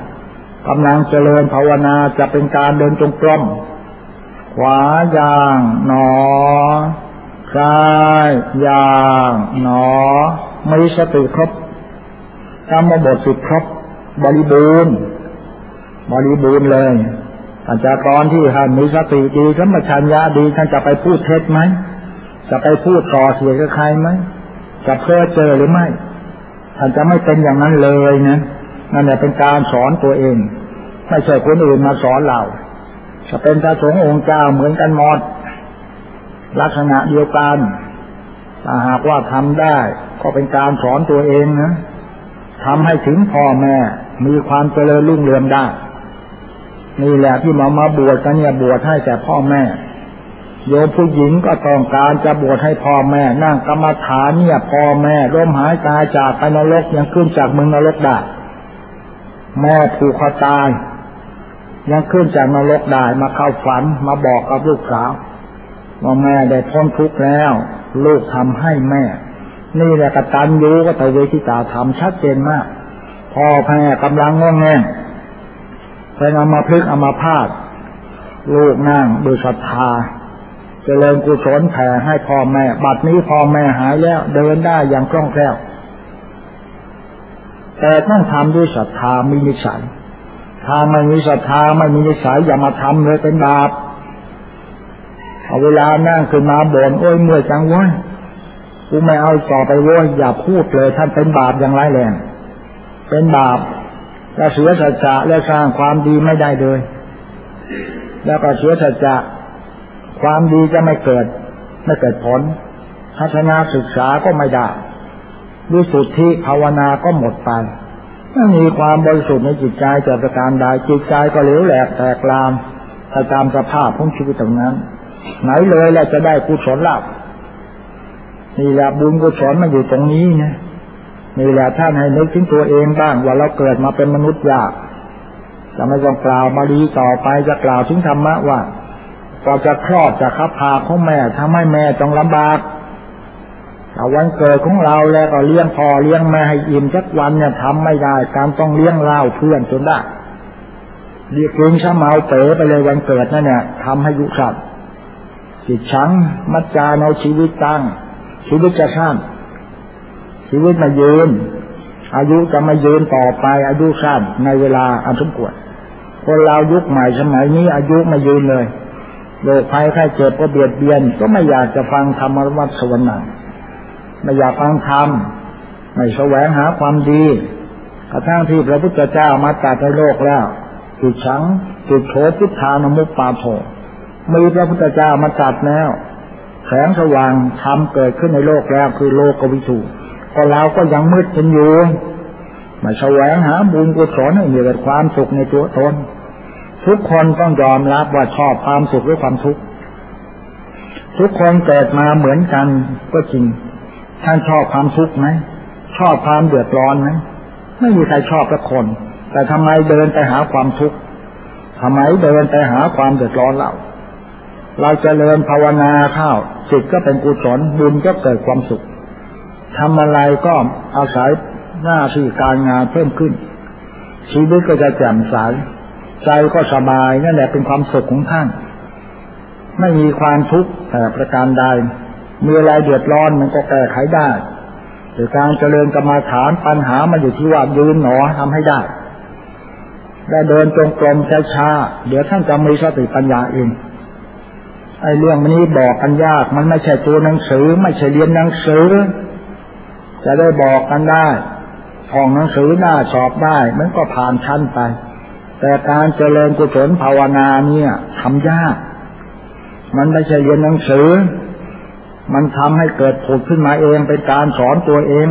กำลังเจริญภาวนาจะเป็นการเดินจงกรมขวาย่างหนอซ้ายย่างหนอมีสติครบกรรมบทสิบครบบริบูรณ์บริบูรณ์เลยอาจารย์ตอนที่ท่านมีสติดีสัมปชัญญะดีท่านจะไปพูดเท็จไหมจะไปพูดต่อเสียกับใครไหมจะเพ้อเจอหรือไม่ ท่านจะไม่เป็นอย่างนั้นเลยนะนั่นแหละเป็นการสอนตัวเอง ไม่ใช่คนอื่นมาสอนเราจะเป็นพระสงฆ์องค์เจ้าเหมือนกันหมดลักษณะเดียวกันถ้าหากว่าทำได้ ก็เป็นการสอนตัวเองนะทำให้ถึงพ่อแม่มีความเจริญรุ่งเรืองได้นี่แหละที่มามาบวชกันเนี่ยบวชให้แต่พ่อแม่ โยมผู้หญิงก็ต้องการจะบวชให้พ่อแม่ นั่งกรรมฐานเนี่ยพ่อแม่ร่มหายตายจากไปนรกยังขึ้นจากเมืองนรกได้แม่ผูกคอตาย ยังขึ้นจากนรกได้มาเข้าฝันมาบอกกับลูกสาวว่าแม่ได้พ้นทุกข์แล้ว ลูกทำให้แม่ นี่แหละกตัญญูก็ตะเวทิตาทำชัดเจนมากพ่อแม่กำลังงงแงเป็นอามาพึกอามาพาดลูกนั่งโดูศรัทธา เจริญกุศลแผ่ให้พ่อแม่ บัดนี้พ่อแม่หายแล้ว เดินได้อย่างคล่องแคล่ว แต่ต้องทำด้วยศรัทธามีนิสัย ถ้าไม่มีศรัทธาไม่มีนิสัยอย่ามาทำเลยเป็นบาปเอาเวลานั่งขึ้นมาบ่นโอ้ยเมื่อยจังวะกูไม่เอาต่อไปโว้ยอย่าพูดเลยท่านเป็นบาปอย่างไรแรง เป็นบาปและเสียสัจจะและสร้างความดีไม่ได้เลย แล้วก็เสียสัจจะ ความดีจะไม่เกิด ไม่เกิดผลทัศนาศึกษาก็ไม่ได้วิสุทธิภาวนาก็หมดไปไม่มีความบริสุทธิ์ในจิตใจจะประการใดจิตใจก็เหลวแหลกแตกลามไปตามสภาพของชีวิตตรงนั้น ไหนเลยแล้วจะได้กุศลลับนี่แหละบุญกุศลมันอยู่ตรงนี้นะนี่แหละท่านให้นึกถึงตัวเองบ้างว่าเราเกิดมาเป็นมนุษย์ยากจะไม่ต้องกล่าวมาดีต่อไปจะกล่าวถึงธรรมะว่า ก็จะคลอดจะขับพาของแม่ทำให้แม่ต้องลำบากแต่วันเกิดของเราแล้วก็เลี้ยงพ่อเลี้ยงแม่ให้อิ่มสักวันเนี่ยทำไม่ได้การต้องเลี้ยงเล่าเพื่อนจนได้เรียกเงชะเมาเป๋ไปเลยวันเกิดนั่นเนี่ยทำให้ยุสัตว์จิตชังมัจจาเอาชีวิตตั้งชีวิตจะสั้นชีวิตมายืน อายุจะมายืนต่อไป อายุสั้นในเวลาอันสมควรคนเรายุคใหม่สมัยนี้อายุมายืนเลย โรคภัยไข้เจ็บก็เบียดเบียน ก็ไม่อยากจะฟังธรรมวัตสวรรค์ไม่อยากฟังธรรมไม่แสวงหาความดีกระทั่งที่พระพุทธเจ้ามาตรัสในโลกแล้วจุดชังจุดโฉพุทธานมุปปาโถมีพระพุทธเจ้ามาตรัสแล้วแสงสว่างธรรมเกิดขึ้นในโลกแล้วคือโลกวิถูก็เราก็ยังมืดกันอยู่มาแสวงหาบุญกุศลให้มีแต่ความสุขในตัวตน ทุกคนต้องยอมรับว่าชอบความสุขหรือความทุกข์ทุกคนเกิดมาเหมือนกันก็จริง ท่านชอบความทุกข์ไหมชอบความเดือดร้อนไหมไม่มีใครชอบสักคน แต่ทำไมเดินไปหาความทุกข์ทำไมเดินไปหาความเดือดร้อนเราเราจเจริญภาวนาเข้าจิตก็เป็นกุศลบุญก็เกิดความสุขทำอะไรก็อาศัยหน้าที่การงานเพิ่มขึ้น ชีวิตก็จะแจ่มใส ใจก็สบายนั่นแหละเป็นความสุขของท่าน ไม่มีความทุกข์แต่ประการใดมีอะไรเดือดร้อนมันก็แก้ไขได้หรือการเจริญกรรมาฐานปัญหามันอยู่ที่ว่ายืนหนอทำให้ได้ได้เดินจงกรมช้าๆเดี๋ยวท่านจะมีสติปัญญาเองไอ้เรื่องนี้บอกกันยาก มันไม่ใช่ตัวหนังสือ ไม่ใช่เรียนหนังสือ จะได้บอกกันได้ท่องหนังสือหน้าสอบได้ มันก็ผ่านชั้นไป แต่การเจริญกุศลภาวนาเนี่ยทำยาก มันไม่ใช่เรียนหนังสือ มันทำให้เกิดผลขึ้นมาเองเป็นการสอนตัวเอง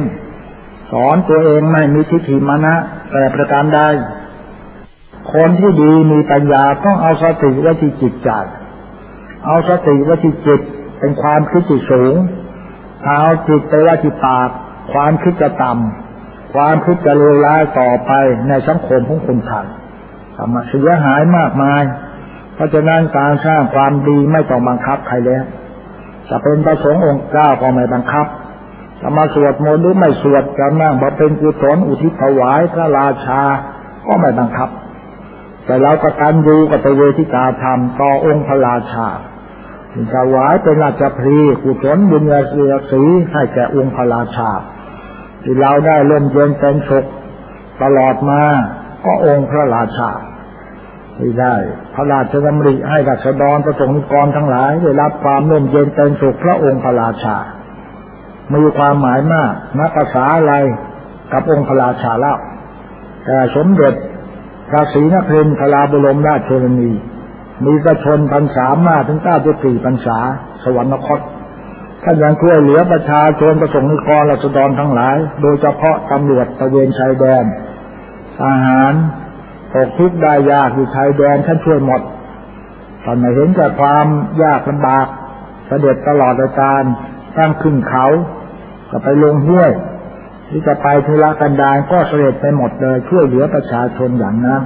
สอนตัวเองไม่มีทิฏฐิมานะแต่ประการใดคนที่ดีมีปัญญาต้องเอาสติไว้ที่จิตใจเอาสติไว้ที่จิตเป็นความคิดที่สูงเอาจิตไปว้ที่ปาก ความคิดจะต่ำความคิดจะเลวร้ายต่อไปในสังคมของคนไทย ทำมาเสียหายมากมาย เพราะฉะนั้นการสร้างความดีไม่ต้องบังคับใครแล้ว จะเป็นประสงค์องค์เจ้าก็ไม่บังคับจะมาสวดมนต์หรือไม่สวดจะนั่งบำเพ็ญกุศลอุทิศถวายพระราชาก็ไม่บังคับ แต่เราก็ตันยูกับเวทิกาธรรมต่อองค์พระราชาถวายเป็นราชพรีกุศลบุญญาเสียสีให้แก่องค์พระราชา ที่เราได้เล่มเย็นเป็นสุขตลอดมาก็องค์พระราชา ที่ได้ พระราชดำริให้รัชดรประสงค์กรทั้งหลายได้รับความเล่มเย็นเป็นสุขพระองค์พระราชา มีความหมายมากนักภาษาอะไรกับองค์พระราชาแล้วแต่สมเด็จพระศรีนครินทราบรมราชชนนี มีประชนพันสามมาถึงเก้าสิบสี่พรรษา สวรรคตท่านยังช่วยเหลือประชาชนประสงค์นิกรราษฎรทั้งหลาย โดยเฉพาะตำรวจตะเวนชายแดนอาหาร ตกทุกข์ได้ยากอยู่ชายแดนท่านช่วยหมดท่านไม่เห็นแต่ความยากลำบากเสด็จตลอดอาการตั้งขึ้นเขาก็ไปลงห้วยที่จะไปทุรกันดารก็เสด็จไปหมดเลยช่วยเหลือประชาชนอย่างนั้น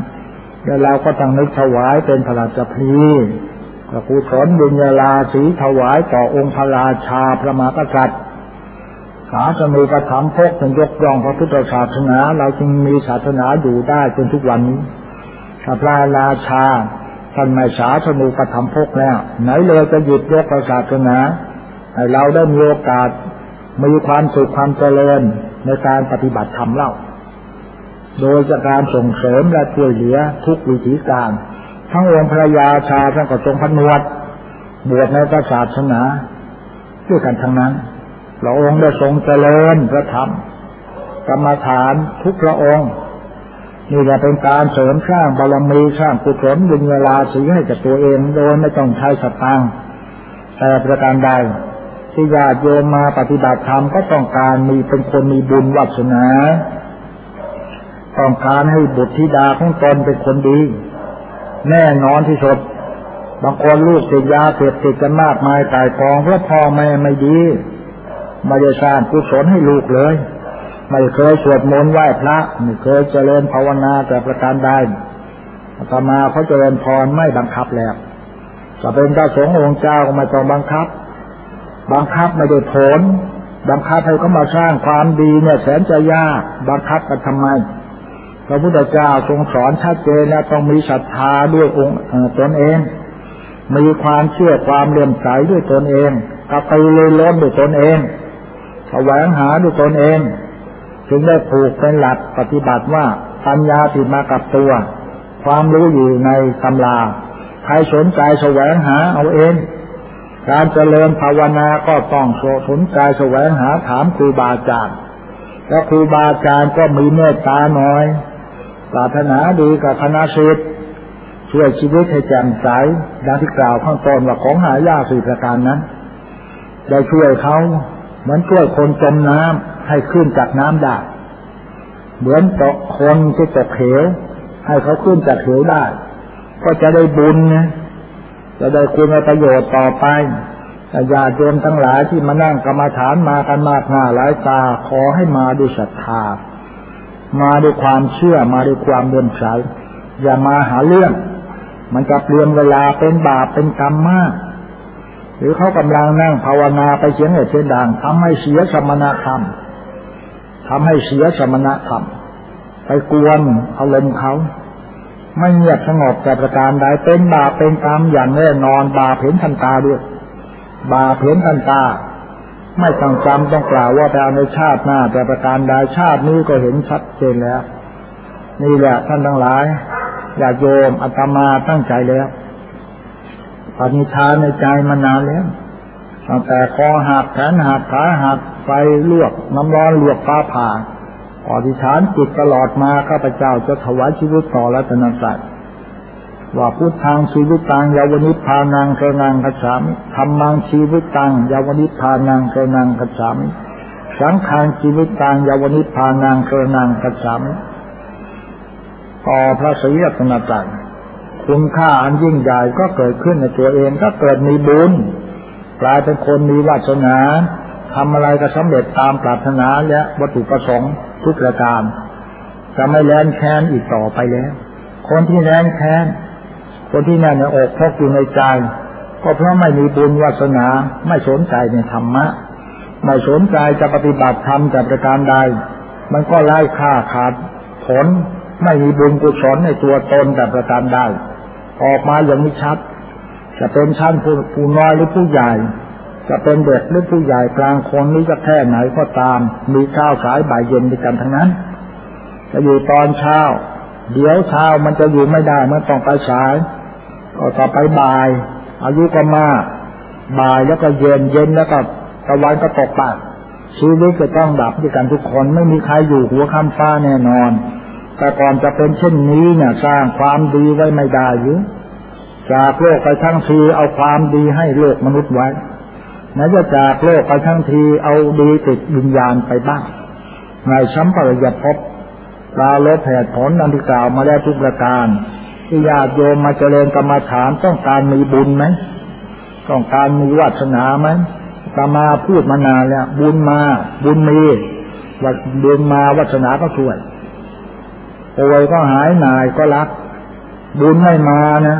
แล้วเราก็ต้องนึกถวายเป็นพระราชพีพระกุศลบุญญาลาสีถวายต่อองค์พระราชาพระมหากษัตริย์ ศาสนาประถมพกเป็นยกย่องพระพุทธศาสนา เราจึงมีศาสนาอยู่ได้จนทุกวันนี้ถ้าพระราชาท่านไม่สาสนุประถมพกแล้ว ไหนเลยจะหยุดยกศาสนาให้เราได้มีโอกาสมีความสุขความเจริญในการปฏิบัติธรรมเล่า โดยจากการส่งเสริมและช่วยเหลือทุกวิธีการ ทั้งองค์พระยาชาทั้งกระทรงพนวดบวชในพระศาสนาด้วยกันทั้งนั้น พระองค์ได้ทรงเจริญพระธรรมกรรมฐานทุกพระองค์ นี่จะเป็นการเสริมสร้างบารมีสร้างกุศลบุญเวลาสีให้กับตัวเองโดยไม่ต้องใช้สตางค์แต่ประการใดที่ญาติโยมมาปฏิบัติธรรมก็ต้องการมีเป็นคนมีบุญวัสนา ต้องการให้บุตรธิดาของตนเป็นคนดี แน่นอนที่สุดบางคนลูกติดยาเสพติดกันมากมายตายกองเพราะพ่อแม่ไม่ดี ไม่ได้สร้างกุศลให้ลูกเลย ไม่เคยสวดมนต์ไหว้พระไม่เคยเจริญภาวนาแต่ประการใดอาตมาเขาเจริญพรไม่บังคับแล้วจะเป็นเจ้าสงฆ์องค์เจ้าก็ไม่ต้องบังคับ บังคับไม่ได้ผล บังคับให้เขามาสร้างความดีเนี่ยแสนจะยากบังคับกันทำไมพระพุทธเจ้าทรงสอนชัดเจนแล้วต้องมีศรัทธาด้วยองค์ตนเอง มีความเชื่อความเลื่อมใสด้วยตนเองกระตือรือร้นด้วยตนเอง แสวงหาด้วยตนเอง จึงได้ผูกเป็นหลักปฏิบัติว่าปัญญาติดมากับตัว ความรู้อยู่ในตำราใครสนใจแสวงหาเอาเอง การเจริญภาวนาก็ต้องสนใจแสวงหาถามครูบาอาจารย์แล้วครูบาอาจารย์ก็มีเมตตาหน่อยปรารถนาดีกับคณะศิษย์ช่วยชีวิตให้แจ่มใสดังที่กล่าวข้างต้นว่าของหายากสี่ประการนั้นได้ช่วยเขา เหมือนช่วยคนจมน้ำให้ขึ้นจากน้ำได้ เหมือนตกคนที่ตกเหวให้เขาขึ้นจากเหวได้ ก็จะได้บุญนะจะได้คุณประโยชน์ต่อไปญาติโยมทั้งหลายที่มานั่งกรรมาฐานมากันมากหน้าหลายตาขอให้มาด้วยศรัทธา มาด้วยความเชื่อมาด้วยความเลื่อมใสอย่ามาหาเรื่อง มันจะเปลี่ยนเวลาเป็นบาปเป็นกรรมมาก หรือเขากำลังนั่งภาวนาไปเสียงเสียดังทำให้เสียสมณธรรมทำให้เสียสมณธรรม ไปกวนอารมณ์เขา ไม่เงียบสงบแต่ประการใดเป็นบาปเป็นกรรมอย่างแน่นอนบาเห็นทันตาด้วย บาเห็นทันตา ไม่ต้องจำต้องกล่าวว่าไปเอาในชาติหน้า แต่ประการใดชาตินี้ก็เห็นชัดเจนแล้ว นี่แหละท่านทั้งหลายอย่าโยมอาตมาตั้งใจแล้ว ปณิชานในใจมานานแล้วตั้งแต่คอหักแขนหักขาหักไฟลวกน้ำร้อนลวกฟ้าผ่าอธิษฐานจิตตลอดมาข้าพเจ้าจะถวายชีวิตต่อรัตนสัตว์ว่าพุทธังชีวิตตังยาวนิพานังเกนังกัจามิธรรมังชีวิตตังยาวนิพานังเกนังกัจามิสังขังชีวิตตังยาวนิพานังเกนังกัจามิต่อพระศรีรัตนตรัย คุณค่าอันยิ่งใหญ่ก็เกิดขึ้นในตัวเองก็เกิดมีบุญกลายเป็นคนมีวาสนาทำอะไรก็สำเร็จตามปรารถนาและวัตถุประสงค์ทุกประการจะไม่แลนแค้นอีกต่อไปแล้ว คนที่แลนแค้นคนที่แน่นในอกพกอยู่ในใจ ก็เพราะไม่มีบุญวาสนาไม่สนใจในธรรมะ ไม่สนใจจะปฏิบัติธรรมแต่ประการใด มันก็ไล่ค่าขาดผลไม่มีบุญกุศลในตัวตนแต่ประการใด ออกมาอย่างนี้ชัด จะเป็นชั้นผู้ผู้น้อยหรือผู้ใหญ่ จะเป็นเด็กหรือผู้ใหญ่กลางคนนี้จะแค่ไหนก็ตาม มีข้าวสายบ่ายเย็นด้วยกันทั้งนั้น จะอยู่ตอนเช้า เดี๋ยวเช้ามันจะอยู่ไม่ได้เมื่อต้องไปสายก็ต่อไปบ่าย อายุก็มากบ่ายแล้วก็เย็นเย็นแล้วก็ตะวันก็ตกปากชีวิตจะต้องดับด้วยกันทุกคนไม่มีใครอยู่หัวข้ามฟ้าแน่นอน แต่ก่อนจะเป็นเช่นนี้เนี่ยสร้างความดีไว้ไม่ได้หรือจากโลกไปทั้งทีเอาความดีให้โลกมนุษย์ไว้นันจะจากโลกไปทั้งทีเอาดีติดวิญญาณไปบ้างในชั้มปริยภพลาลบแผดผลนันทิกล่าวมาแล้วทุกประการที่ญาติโยมมาเจริญกรรมาฐานต้องการมีบุญไหมต้องการมีวาสนาไหมตามาพูดมานานแล้วบุญมา บุญมีวัดบุญมาวัสนาก็ช่วย ป่วยก็หายหนายก็รัก บุญไม่มานะ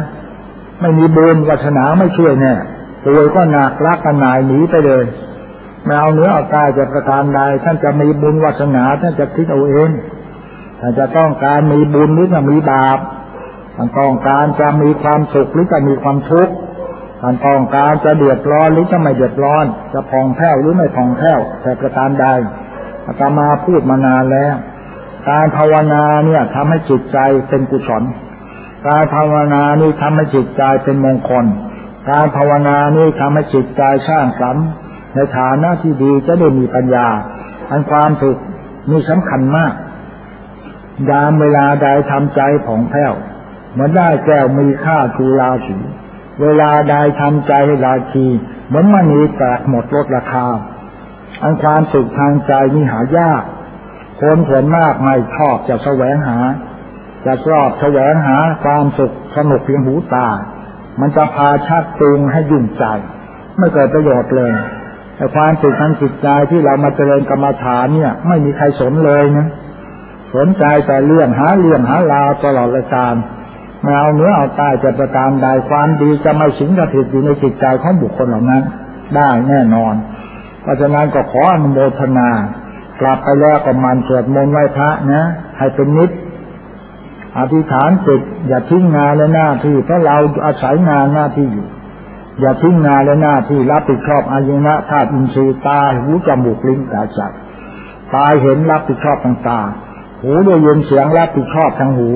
ไม่มีบุญวัสนาไม่ช่วยเนี่ยป่วยก็หนักรักกันหนายหนีไปเลยไม่เอาเนื้อเอาตายจะประการใดท่านจะมีบุญวาสนาท่านจะคิดเอาเองท่านจะต้องการมีบุญหรือจะมีบาปท่านต้องการจะมีความสุขหรือจะมีความทุกข์ท่านต้องการจะเดือดร้อนหรือจะไม่เดือดร้อน จะพองแผ้วหรือไม่พองแผ้วแต่ประการใดอาตมาพูดมานานแล้ว การภาวนาเนี่ยทำให้จิตใจเป็นกุศล การภาวนานี่ทำให้จิตใจเป็นมงคล การภาวนานี่ทำให้จิตใจสร้างสรรค์ในฐานะที่ดีจะได้มีปัญญา อันความสุขมีสำคัญมาก ยามเวลาใดทำใจผ่องแผ้วเหมือนได้แก้วมีค่าชูราศีเวลาใดทำใจให้ราชีเหมือนมันมีแตกหมดลดราคา อันความสุขทางใจนี่หายาก คนส่วนมากไม่ชอบจะแสวงหา จะชอบแสวงหาความสุขสนุกเพียงหูตา มันจะพาชักจูงให้ยุ่งใจ ไม่เกิดประโยชน์เลยแต่ความสุขทางจิตใจที่เรามาเจริญกรรมฐานเนี่ย ไม่มีใครสนเลยนะสนใจแต่เรื่องหาเรื่องหาราวตลอดเลยการไม่เอาเนื้อเอาตายจะประการใดความดีจะไม่สิงกระถิดอยู่ในจิตใจของบุคคลเหล่านั้น ได้แน่นอน เพราะฉะนั้นก็ขออนุโมทนา กลับไปแล้วก็มันสวดมนต์ไหว้พระนะ ให้เป็นนิดอธิษฐานจิตอย่าทิ้งงานและหน้าที่เพราะเราอาศัยงานหน้าที่อยู่ อย่าทิ้งงานและหน้าที่รับผิดชอบอายุนะธาตุอินทรีย์ตาหูจมูกลิ้นกายใจตายเห็นรับผิดชอบต่างๆหูได้ยินเสียงรับผิดชอบทางหู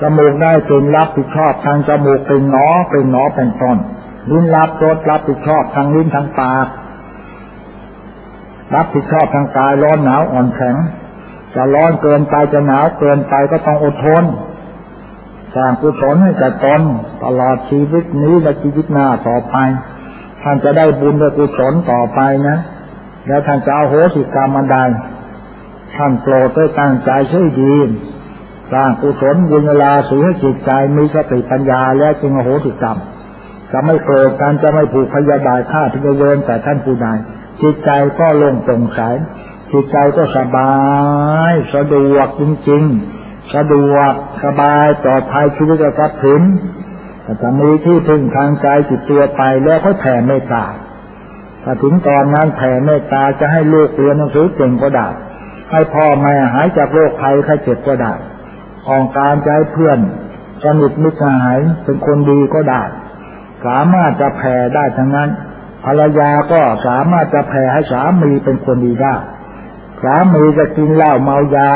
จมูกได้กลิ่นรับผิดชอบทางจมูกเป็นหนอเป็นหนอเป็นต้นลิ้นรับรสรับผิดชอบทางลิ้นทางปาก รับผิดชอบทางกายร้อนหนาวอ่อนแข็ง จะร้อนเกินไปจะหนาวเกินไปก็ต้องอดทนสร้างกุศลให้แก่ตนตลอดชีวิตนี้และชีวิตหน้าต่อไป ท่านจะได้บุญและกุศลต่อไปนะ แล้วท่านจะเอาโหสิกรรมมาได้ท่านโปรดด้วยตั้งใจช่วยดีสร้างกุศลบุญเวลาสูให้จิตใจมีสติปัญญาและจึงโหสิกรรม จะไม่โกรธกันจะไม่ผูกพยาบาทฆ่าที่จเวินแต่ท่านผู้ใด จิตใจก็โล่งตรงใสจิตใจก็สบาย สะดวกจริงๆ สะดวกสบายปลอดภัยชีวิตจะทรัพย์สินแต่จะมีที่พึ่งทางใจจิตตัวไปแล้วก็แผ่เมตตาถ้าถึงตอนนั้นแผ่เมตตาจะให้ลูกเรียนหนังสือเก่งก็ได้ให้พ่อแม่หายจากโรคภัยไข้เจ็บก็ได้องการใจเพื่อนสนิทมิตรหายเป็นคนดีก็ได้ สามารถจะแผ่ได้ทั้งนั้น ภรรยาก็สามารถจะแผ่ให้สามีเป็นคนดีได้สามีจะกินเหล้าเมายา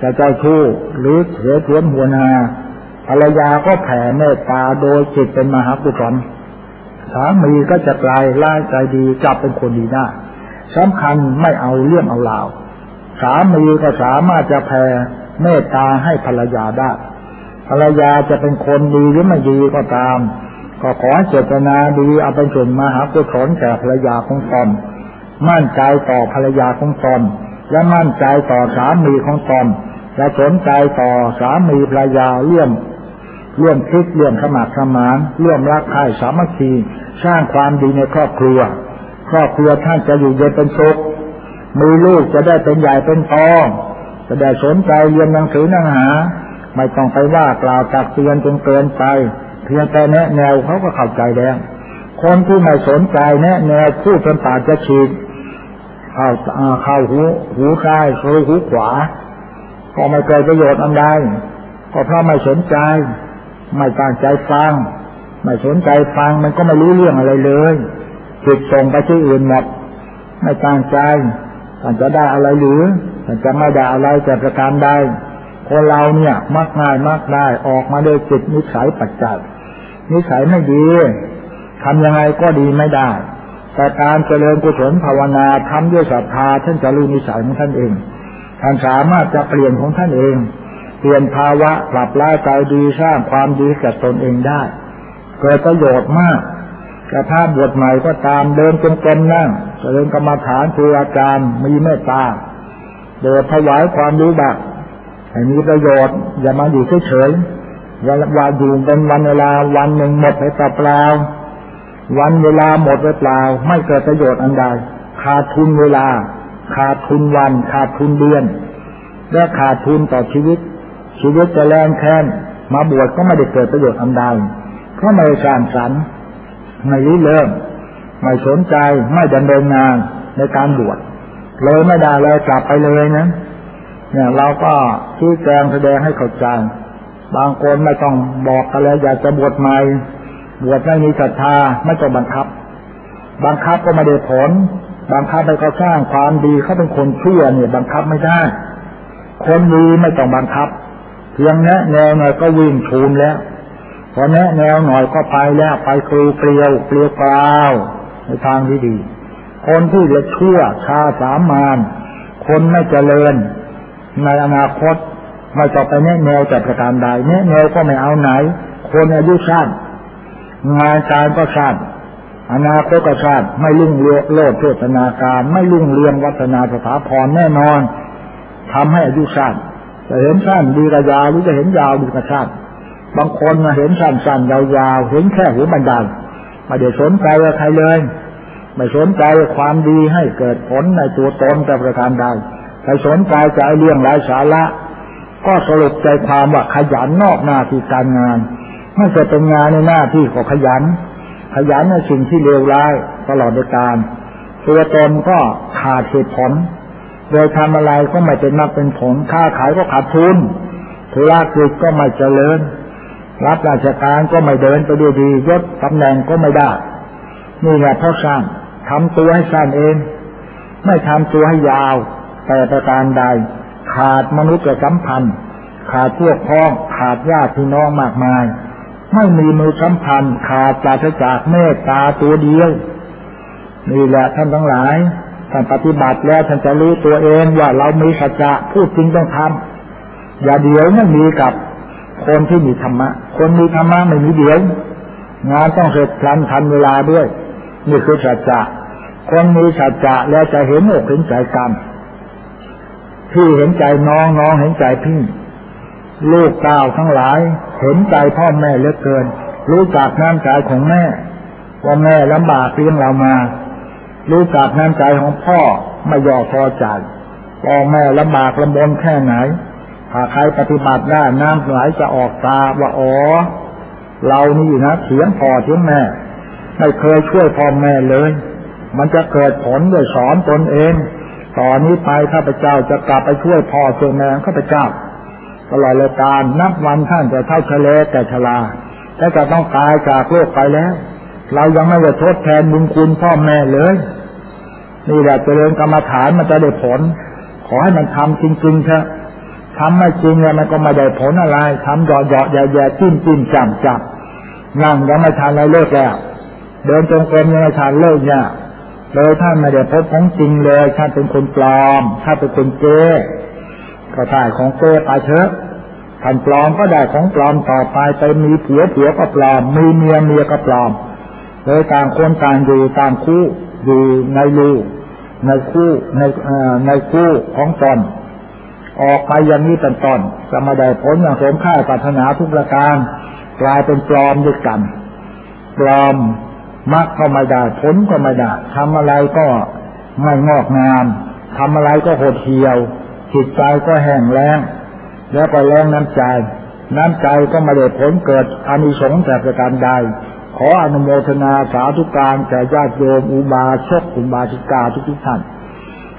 จะเจ้าชู้หรือเสียเทียนหัวนาภรรยาก็แผ่เมตตาโดยจิตเป็นมหากุศลสามีก็จะกลายร่ายใจดีกลับเป็นคนดีได้สำคัญไม่เอาเรื่องเอาราวสามีก็สามารถจะแผ่เมตตาให้ภรรยาได้ภรรยาจะเป็นคนดีหรือไม่ดีก็ตาม ก็ขอเจตนาดีเอาเป็นส่วนมาหากุศลแก่ภรรยาของตนมั่นใจต่อภรรยาของตนและมั่นใจต่อสามีของตนและสนใจต่อสามีภรรยาเลื่อมเลื่อมคิดเลื่อมขมักขมานเลื่อมรักใคร่สามัคคีสร้างความดีในครอบครัว ครอบครัวท่านจะอยู่เย็นเป็นสุขมีลูกจะได้เป็นใหญ่เป็นโตจะได้สนใจเรียนหนังสือหนังหา ไม่ต้องไปว่ากล่าวตักเตือนจนเกินไป เพียงแต่แนะแนวเขาก็เข้าใจแล้ว คนที่ไม่สนใจแนะแนวพูดจนปากจะฉีดเข้าเข้าหูหูซ้ายเข้าหูขวา ก็ไม่เกิดประโยชน์อันใดก็เพราะไม่สนใจ ไม่ตั้งใจฟัง ไม่สนใจฟังมันก็ไม่รู้เรื่องอะไรเลยจิตส่งไปที่อื่นหมดไม่ตั้งใจมันจะได้อะไรหรือมันจะไม่ได้อะไรแต่ประการใดคนเราเนี่ยมักง่ายมักได้ออกมาด้วยจิตนิสัยปัจจัย นิสัยไม่ดีทำยังไงก็ดีไม่ได้ แต่การเจริญกุศลภาวนาทำด้วยศรัทธาท่านจะรู้นิสัยของท่านเอง ท่านสามารถจะเปลี่ยนของท่านเอง เปลี่ยนภาวะปรับร้ายใจดีสร้างความดีกับตนเองได้ เกิดประโยชน์มากกระทาบวชใหม่ก็ตามเดินจนเต็มนั่งเจริญกรรมฐานครูอาจารย์มีเมตตาโดยถวายความรู้บักให้มีประโยชน์อย่ามาอยู่เฉยๆ วันวันอยู่เป็นวันเวลาวันหนึ่งหมดไปเปล่าวันเวลาหมดไปเปล่า ไม่เกิดประโยชน์อันใดขาดทุนเวลา ขาดทุนวัน ขาดทุนเดือน และขาดทุนต่อชีวิต ชีวิตจะแรงแค้นมาบวชก็ไม่ได้เกิดประโยชน์อันใดเพราะไม่สร้างสรรค์ไม่ริเริ่มไม่สนใจไม่ดำเนินงานในการบวชเลยไม่ได้เลยกลับไปเลยนะเนี่ยเราก็ชี้แจงแสดงให้เข้าใจ บางคนไม่ต้องบอกกันเลยอยากจะบวชใหม่บวชไม่มีศรัทธาไม่ต้องบังคับ บังคับก็ไม่ได้ผล บังคับไปเขาสร้างความดีเขาเป็นคนเชั่วเนี่ย บังคับไม่ได้ คนดีไม่ต้องบังคับ เพียงแนะแนวหน่อยก็วิ่งชูมแล้วพอแนะแนวหน่อยก็ไปแล้วไปครูเกลียวเกลียวกล่าวในทางที่ดี คนที่จะชั่วชาสามานคนไม่เจริญ ในอนาคต ไม่จะไปแน่แนวจากประการใดแน่แนวก็ไม่เอาไหน คนอายุสั้นงานการก็สั้นอนาคตก็สั้นไม่ลุ่งเรืองโลดเทศนาการ ไม่ลุ่งเรืองวัฒนาสถาพรแน่นอนทำให้อายุสั้นจะเห็นสั้นดีระยาวหรือจะเห็นยาวดีกระสั้นบางคนเห็นสั้นสั้นยาวๆเห็นแค่หัวบันไดไม่ได้สนใจใครเลยไม่สนใจความดีให้เกิดผลในตัวตนแต่ประการใดแต่สนใจจะเรื่องไร้สาระ ก็สรุปใจความว่าขยันนอกหน้าที่การงานไม่จะเป็นงานในหน้าที่ก็ขยัน ขยันในสิ่งที่เลวร้ายตลอดในการตัวตนก็ขาดเหตุผลโดยทำอะไรก็ไม่เป็นมาเป็นผลค้าขายก็ขาดทุนธุรกิจก็ไม่เจริญ รับราชการก็ไม่เดินไปดีดียศตำแหน่งก็ไม่ได้ นี่แหละเพราะสร้างทำตัวให้สั้นเอง ไม่ทำตัวให้ยาว แต่ประการใด ขาดมนุษยสัมพันธ์ ขาดพวกพ้องขาดญาติพี่น้องมากมาย ไม่มีมือสัมพันธ์ ขาดปราศจากเมตตาตัวเดียวนี่แหละท่านทั้งหลายท่านปฏิบัติแล้วท่านจะรู้ตัวเองว่าเรามีสัจจะพูดจริงต้องทำอย่าเดี๋ยวไม่มีกับคนที่มีธรรมะ คนมีธรรมะไม่มีเดี๋ยว งานต้องเสร็จพลันทันเวลาด้วย นี่คือสัจจะคนมีสัจจะแล้วจะเห็นอกเห็นใจกัน พี่เห็นใจน้องน้องเห็นใจพี่ ลูกเต้าทั้งหลาย เห็นใจพ่อแม่เหลือเกิน รู้จักน้ำใจของแม่ว่าแม่ลำบากเลี้ยงเรามา รู้จักน้ำใจของพ่อไม่ยอพอใจพ่อแม่ลำบากลำบนแค่ไหนถ้าใครปฏิบัติได้น้ำไหลจะออกตาว่าอ๋อเรานี่นะเสียงพ่อเสียงแม่ ไม่เคยช่วยพ่อแม่เลย มันจะเกิดผลโดยสอนตนเอง ตอนนี้ไปข้าพเจ้าจะกลับไปช่วยพ่อช่วยแม่ข้าพเจ้าตลอดเลยการนับวันท่านจะเท่าทะเลแต่ชลาและจะต้องตายจากโลกไปแล้ว เรายังไม่ได้ทดแทนบุญคุณพ่อแม่เลย นี่แหละเจริญกรรมฐานมันจะได้ผล ขอให้มันทำจริงๆเถอะทำไม่จริงแล้วมันก็ไม่ได้ผลอะไรทำหยอดหยอดแย่แย่จิ้มจิ้มจับจับนั่งยังไม่ทานอะไรเลิกแล้ว เดินจงกรมยังไม่ทานเลิกเนี่ย เลยท่านไม่ได้พบของจริงเลยท่านเป็นคนปลอมถ้านเป็นคนเก้ก็ได้ของเก้ไปเถอะท่านปลอมก็ได้ของปลอมต่อไปไปมีผัวผัวก็ปลอมมีเมียเมียก็ปลอมเลยต่างคนต่างอยู่ต่างคู่อยู่ในรูในคู่ในในคู่ของตนออกไปอย่างนี้เป็นต้นจะมาได้ผลอย่างสมค่าปรารถนาทุกประการกลายเป็นปลอมด้วยกันปลอม มรรคก็ไม่ได้ผลก็ไม่ได้ทำอะไรก็ไม่งอกงามทำอะไรก็หดเหี่ยว จิตใจก็แห้งแล้ง แล้วก็แรงน้ำใจ น้ำใจก็ไม่ได้ผลเกิดอานิสงส์แต่ประการใด ขออนุโมทนาสาธุการแก่ญาติโยมอุบาสกอุบาสิกาทุกทุกท่าน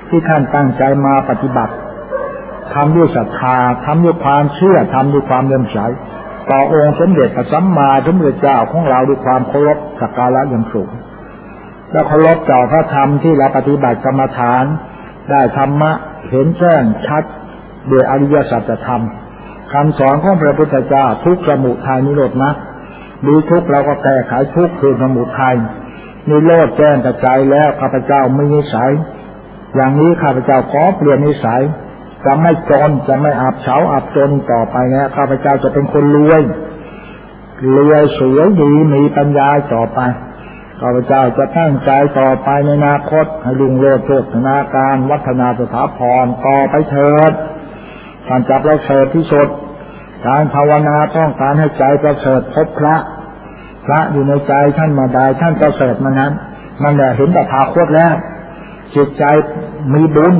ที่ท่านตั้งใจมาปฏิบัติทำด้วยศรัทธาทำด้วยความเชื่อทำด้วยความเลื่อมใส ต่อองค์สมเด็จพระสัมมาสัมพุทธเจ้าของเราด้วยความเคารพสักการะอย่างสูง และเคารพต่อพระธรรมที่เราปฏิบัติกรรมฐาน ได้ธรรมะเห็นแจ้งชัดโดยอริยสัจธรรมคำสอนของพระพุทธเจ้าทุกสมุทัยนิโรธนะดูทุกเราก็แก้ไขทุกคือสมุทัยนิโรธแจ้งกระจายแล้วข้าพเจ้าไม่นิสัย อย่างนี้ข้าพเจ้าขอเปลี่ยนนิสัย จะไม่จนจะไม่อับเฉาอับจนต่อไปนะข้าพเจ้าจะเป็นคนรวยรวยสวยดีมีปัญญาต่อไปข้าพเจ้าจะตั้งใจต่อไปในอนาคตให้ลุงโลดโชนาการ วัฒนาสถาพรต่อไปเถิดการจับเราเสริฐที่สุด การภาวนาต้องการให้ใจประเสริฐพบพระ พระอยู่ในใจท่านมาได้ท่านประเสริฐมานั้น มันแหละเห็นแต่ภาคตแล้วจิตใจมีบุญ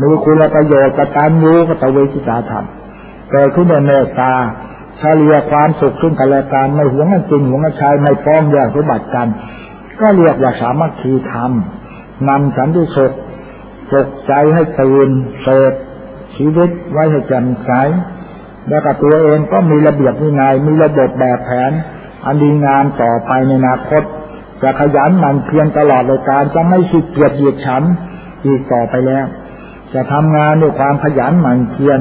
มีคุณประโยชน์กตัญญูกตเวทิตาธรรมเกิดขึ้นในเมตตาเฉลี่ยความสุขขึ้นกันและกันไม่หวงกันจริงหวงกันชายไม่ฟ้องแย่งสมบัติกัน ก็เรียกว่าสามัคคีธรรมนำสันติสุขปลุกใจให้ตื่นเสดชีวิตไว้ให้แจ่มใสแล้วก็ตัวเองก็มีระเบียบวินัยมีระบบแบบแผน อันดีงามต่อไปในอนาคต จะขยันหมั่นเพียรตลอดเลยการจะไม่ขี้เกียจเหยียดฉันอีกต่อไปแล้ว จะทำงานด้วยความขยันหมั่นเพียร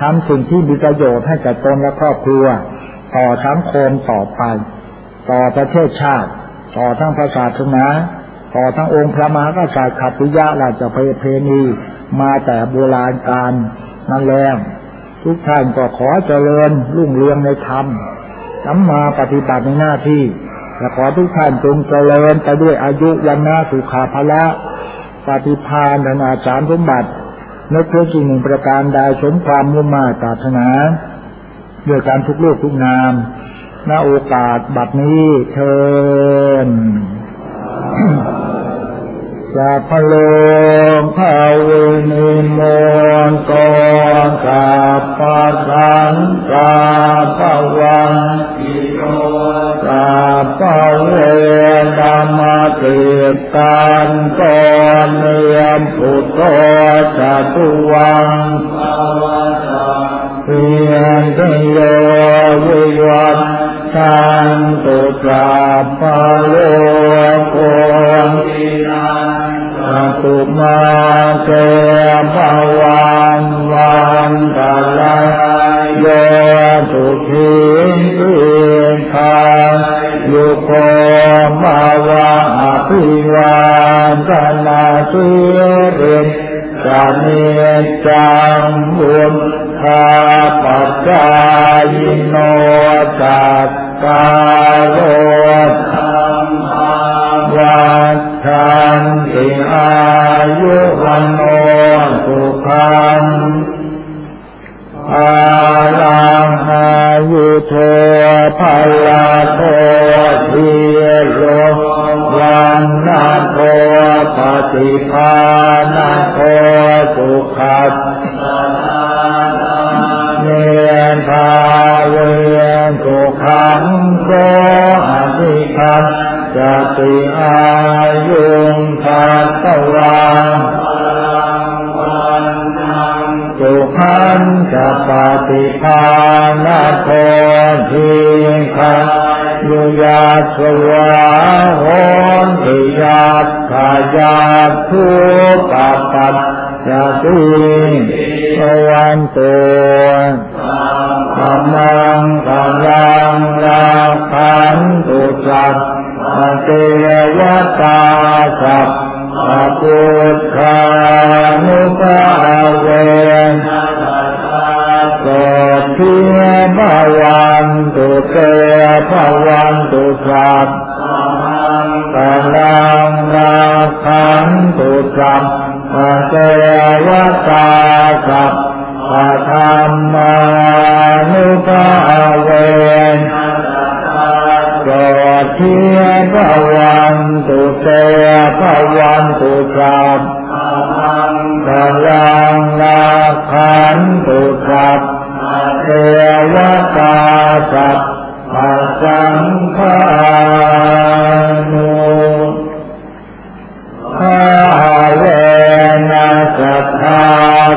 ทำสิ่งที่มีประโยชน์ให้แก่ตนและครอบครัว ต่อสังคมต่อไป ต่อประเทศชาติ ต่อทั้งศาสนาต่อทั้งองค์พระมหากษัตริย์ขัตติยะราชเพณีมาแต่โบราณการนั่นแล้วทุกท่านก็ขอเจริญรุ่งเรืองในธรรมสัมมาปฏิบัติในหน้าที่และขอทุกท่านจงเจริญไปด้วยอายุวันนาสุขาภละปฏิภาณธนาจารสมบัติ นึกเพื่อสิ่งหนึ่งประการใดสมความมุ่งมาตราถนาด้วยการทุกลูกทุกนามณโอกาสบัดนี้เชิญจะพโลงภาวินิมนตนกับปะสังกาปะวันติโยกับปะเว ดามาติกันก่อนเนียมพุทโธจัตุวังเพียงเดียวิวัตทันตุตราปะโลกงตุมาเกภวันวันตะลายโยตุทิอิทายุโก ภาวะอภิวาทนา สิริจะเนจังบุญทาปัจจายโนจัตตาโลธ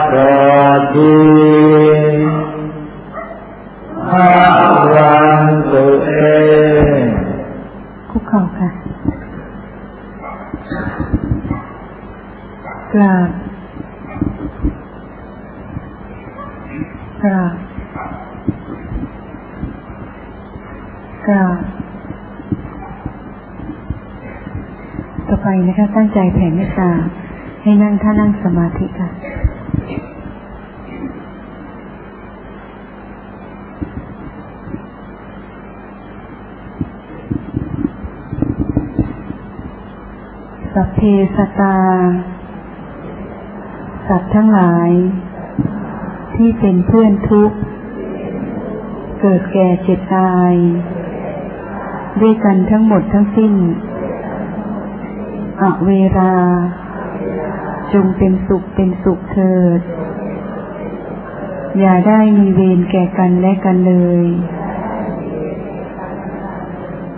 โสทิภาวันตุเตคุกเข่าค่ะกราบกราบกราบต่อไปนะคะตั้งใจแผ่เมตตาให้นั่งท่านั่งสมาธิค่ะ เพสตา สัตว์ทั้งหลาย ที่เป็นเพื่อนทุกข์ เกิดแก่เจ็บตาย ด้วยกันทั้งหมดทั้งสิ้น อเวรา จงเป็นสุขเป็นสุขเถิด อย่าได้มีเวรแก่กันและกันเลย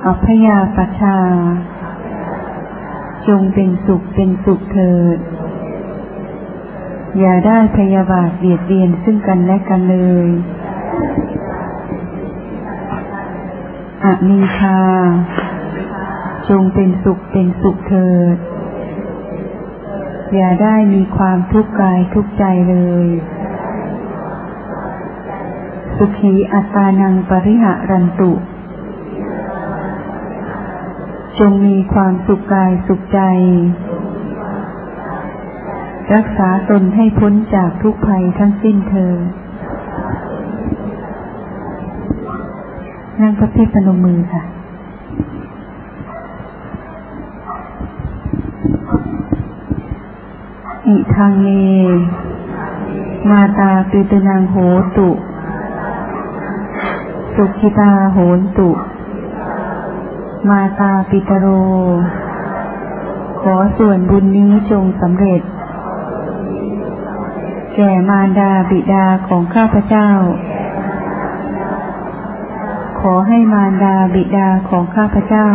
อัพยาปชชา จงเป็นสุขเป็นสุขเถิด อย่าได้พยาบาทเบียดเบียนซึ่งกันและกันเลยอมีชา จงเป็นสุขเป็นสุขเถิด อย่าได้มีความทุกข์กายทุกข์ใจเลย สุขีอัตานังปริหะรันตุ งมีความสุขกายสุขใจ รักษาตนให้พ้นจากทุกภัยทั้งสิ้นเธอ นั่งพระเพชรพนมมือค่ะอิทางเนมาตาปิตนังโหตุ สุขิตาโหนตุ มาตาปิตโร ขอส่วนบุญนี้จงสำเร็จ แก่มารดาบิดาของข้าพเจ้า ขอให้มารดาบิดาของข้าพเจ้า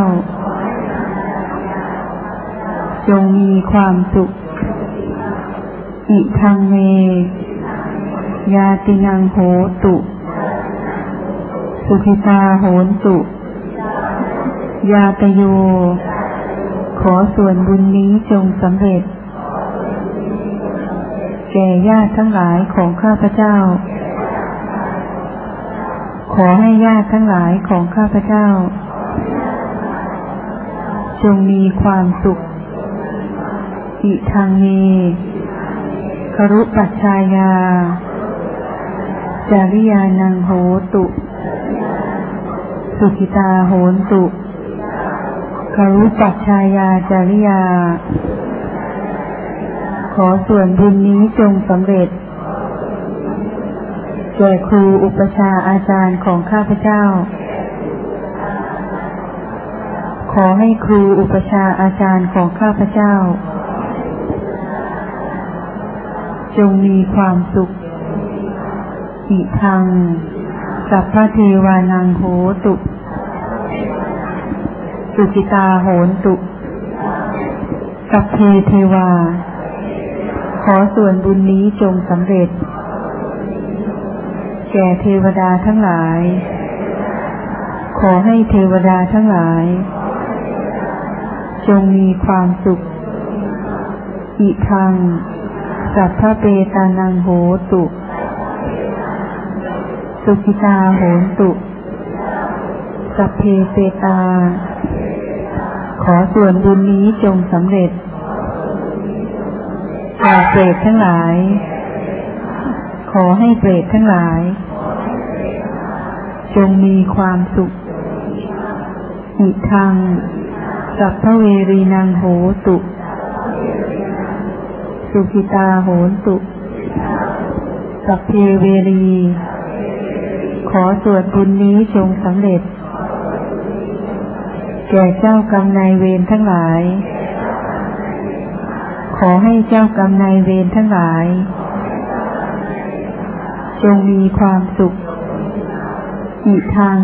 จงมีความสุข อิทังเม ยาตินังโหตุ สุขิตาโหนตุ ยาตโย ขอส่วนบุญนี้จงสำเร็จ แก่ญาติทั้งหลายของข้าพเจ้า ขอให้ญาติทั้งหลายของข้าพเจ้า จงมีความสุข อิทังเมครุปัชชายา จาริยานังโหตุ สุขิตาโหนตุ ครุปัชายาจาริยา ขอส่วนบุญนี้จงสำเร็จแก่ครูอุปชาอาจารย์ของข้าพเจ้า ขอให้ครูอุปชาอาจารย์ของข้าพเจ้า จงมีความสุขอิทัง สัพพเทวานังโหตุ สุจิตาโหนตุ สัพเพเทวา ขอส่วนบุญนี้จงสำเร็จ แก่เทวดาทั้งหลาย ขอให้เทวดาทั้งหลาย จงมีความสุข อิทัง สัพพเปตานังโหตุ สุขิตาโหนตุ สัพเพเปตา ขอส่วนบุญนี้จงสำเร็จแก่เปรตทั้งหลาย ขอให้เปรตทั้งหลาย จงมีความสุข อิทัง สัพพเวรีนังโหตุ สุขิตาโหนตุ สัพเพเวรี ขอส่วนบุญนี้จงสำเร็จ แก่เจ้ากรรมนายเวรทั้งหลาย ขอให้เจ้ากรรมนายเวรทั้งหลาย จงมีความสุข อิทัง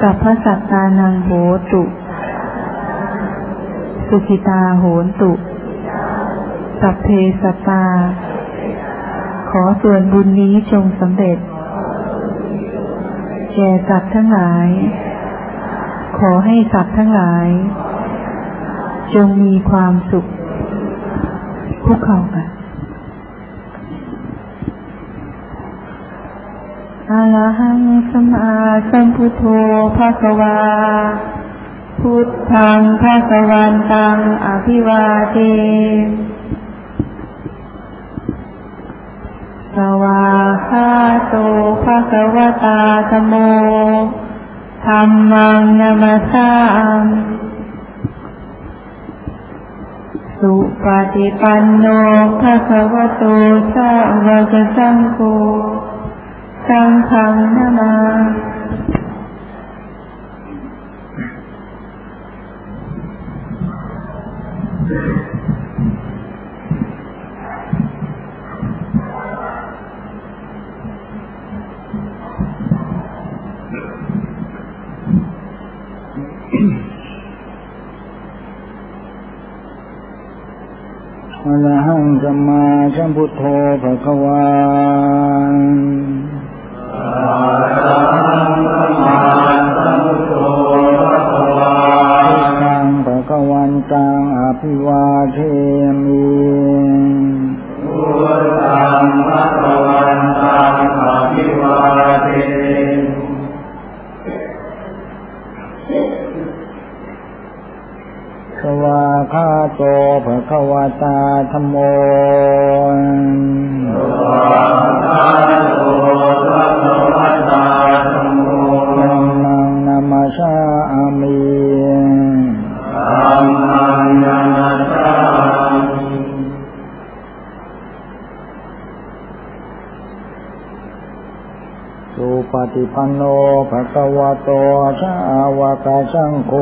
สัพพสัตตานังโหตุ สุขิตาโหนตุ สัพเพสัตตา ขอส่วนบุญนี้จงสำเร็จ แก่สัตว์ทั้งหลาย ขอให้สัตว์ทั้งหลาย จงมีความสุขคุกเขากันอะระหังสมมาสัมพุทโธภะคะวา พุทธังภะคะวันตังอภิวาเทสวาคาโตภะคะวตาธโม ธรรมังนามาสามสุปฏิปันโนภะคะวะโตสาวกสังโฆสังฆังนามา สัมมาสัมพุทโธภะคะวา โตสาวกสังโฆ